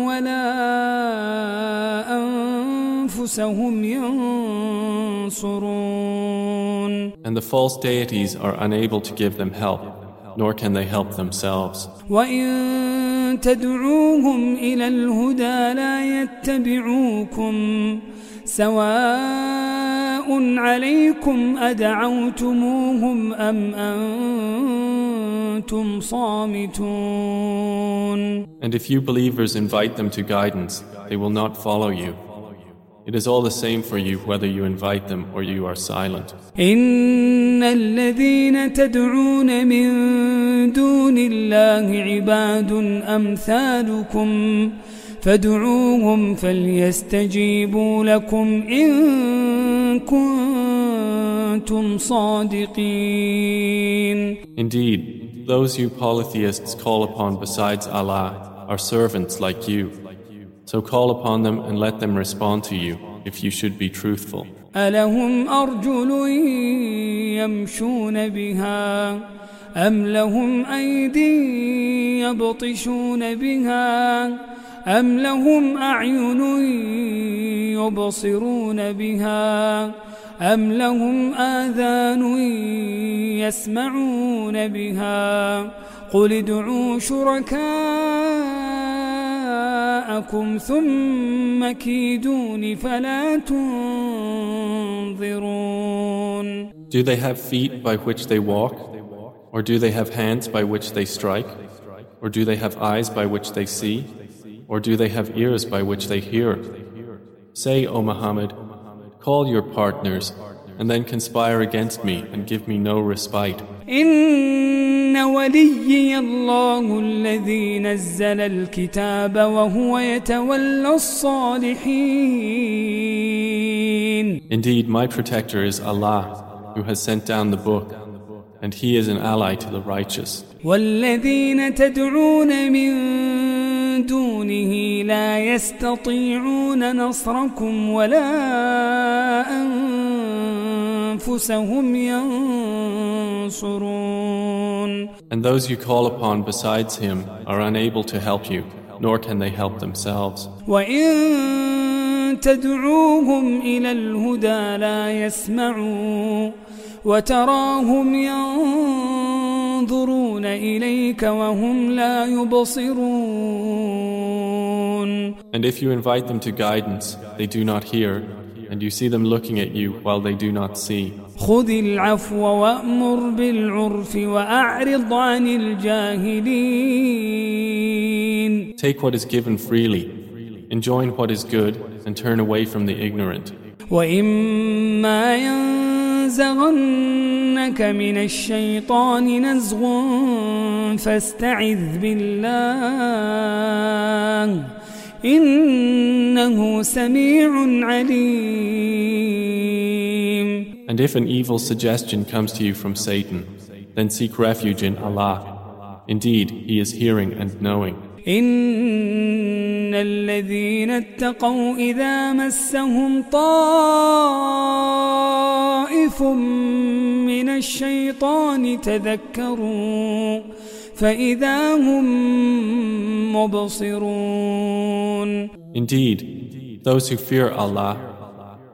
ولا أنفسهم ينصرون And the false deities are unable to give them help, nor can they help themselves. وإن تدعوهم إلى الهدى لا يتبعوكم سواء عليكم أدعوتموهم أم أنتم صامتون And if you believers invite them to guidance, they will not follow you. It is all the same for you whether you invite them or you are silent. إن الذين تدعون من دون الله عباد أمثالكم فادعوهم فليستجيبوا لكم إن كنتم صادقين Indeed, those you polytheists call upon besides Allah are servants like you. So call upon them and let them respond to you if you should be truthful. ألهم أرجل يمشون بها أم لهم أيدي يبطشون بها أم لهم أعين يبصرون بها أم لهم آذان يسمعون بها قل ادعوا شركاءكم ثم كيدون فلا تنظرون Do they have feet by which they walk? Or do they have hands by which they strike? Or do they have eyes by which they see? Or do they have ears by which they hear? Say, O Muhammad, call your partners and then conspire against me and give me no respite. إن وليي الله الذي نزل الكتاب وهو يتولى الصالحين Indeed, my protector is Allah, who has sent down the book, and He is an ally to the righteous. والذين تدعون من دونه لا يستطيعون نصركم ولا أنفسهم ينصرون And those you call upon besides Him are unable to help you, nor can they help themselves. وإن تدعوهم إلى الهدى لا يسمعوا وتراهم ينظرون إليك وهم لا يبصرون And if you invite them to guidance, they do not hear, and you see them looking at you while they do not see. خذ العفو وأمر بالعرف وأعرض عن الجاهلين Take what is given freely, enjoin what is good, and turn away from the ignorant. وإما ينزغنك من الشيطان نزغ فاستعذ بالله إنه سميع عليم And if an evil suggestion comes to you from Satan, then seek refuge in Allah. Indeed, He is hearing and knowing. الذين اتقوا إذا مسهم طائف من الشيطان تذكروا فإذا هم مبصرون Indeed, those who fear Allah,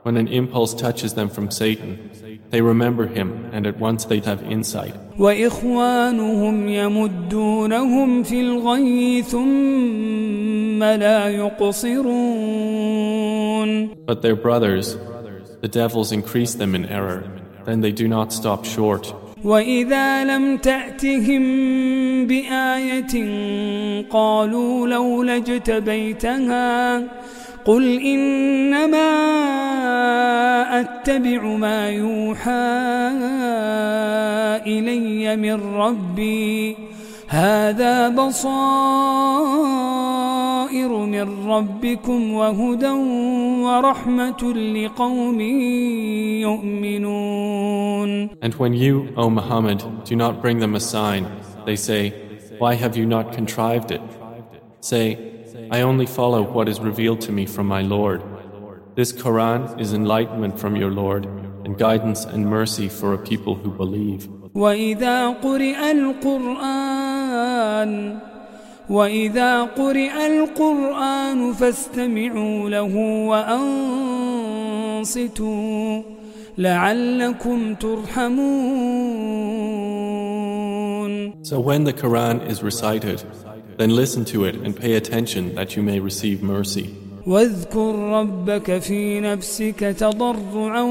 when an impulse touches them from Satan, they remember Him and at once they have insight. وإخوانهم يمدونهم في الغي ثم لا يقصرون But their brothers, the devils increase them in error, then they do not stop short. وإذا لم تأتهم بآية قالوا لولا اجتبيتها قل إنما أتبع ما يوحى إلي من ربي هذا بصائر من ربكم وهدى ورحمة لقوم يؤمنون And when you, O Muhammad, do not bring them a sign, they say, Why have you not contrived it? Say, I only follow what is revealed to me from my Lord. This Quran is enlightenment from your Lord and guidance and mercy for a people who believe. وإذا قرئ القرآن وإذا قرئ القرآن فاستمعوا له وأنصتوا لعلكم ترحمون So when the Quran is recited, then listen to it and pay attention that you may receive mercy. واذكر ربك في نفسك تضرعا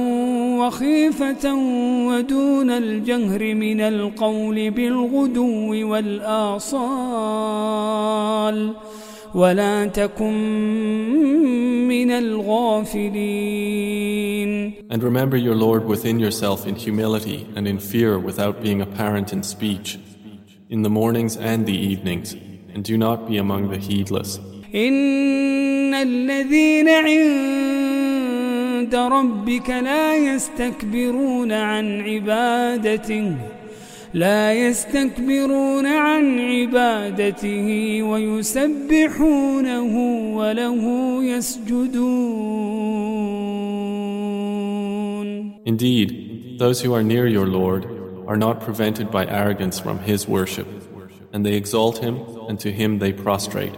وخيفة ودون الجهر من القول بالغدو والآصال ولا تكن من الغافلين And remember your Lord within yourself in humility and in fear without being apparent in speech, in the mornings and the evenings, and do not be among the heedless. إن الذين عند ربك لا يستكبرون عن عبادته لا يستكبرون عن عبادته ويسبحونه وله يسجدون Indeed, those who are near your Lord are not prevented by arrogance from His worship, and they exalt Him, and to Him they prostrate.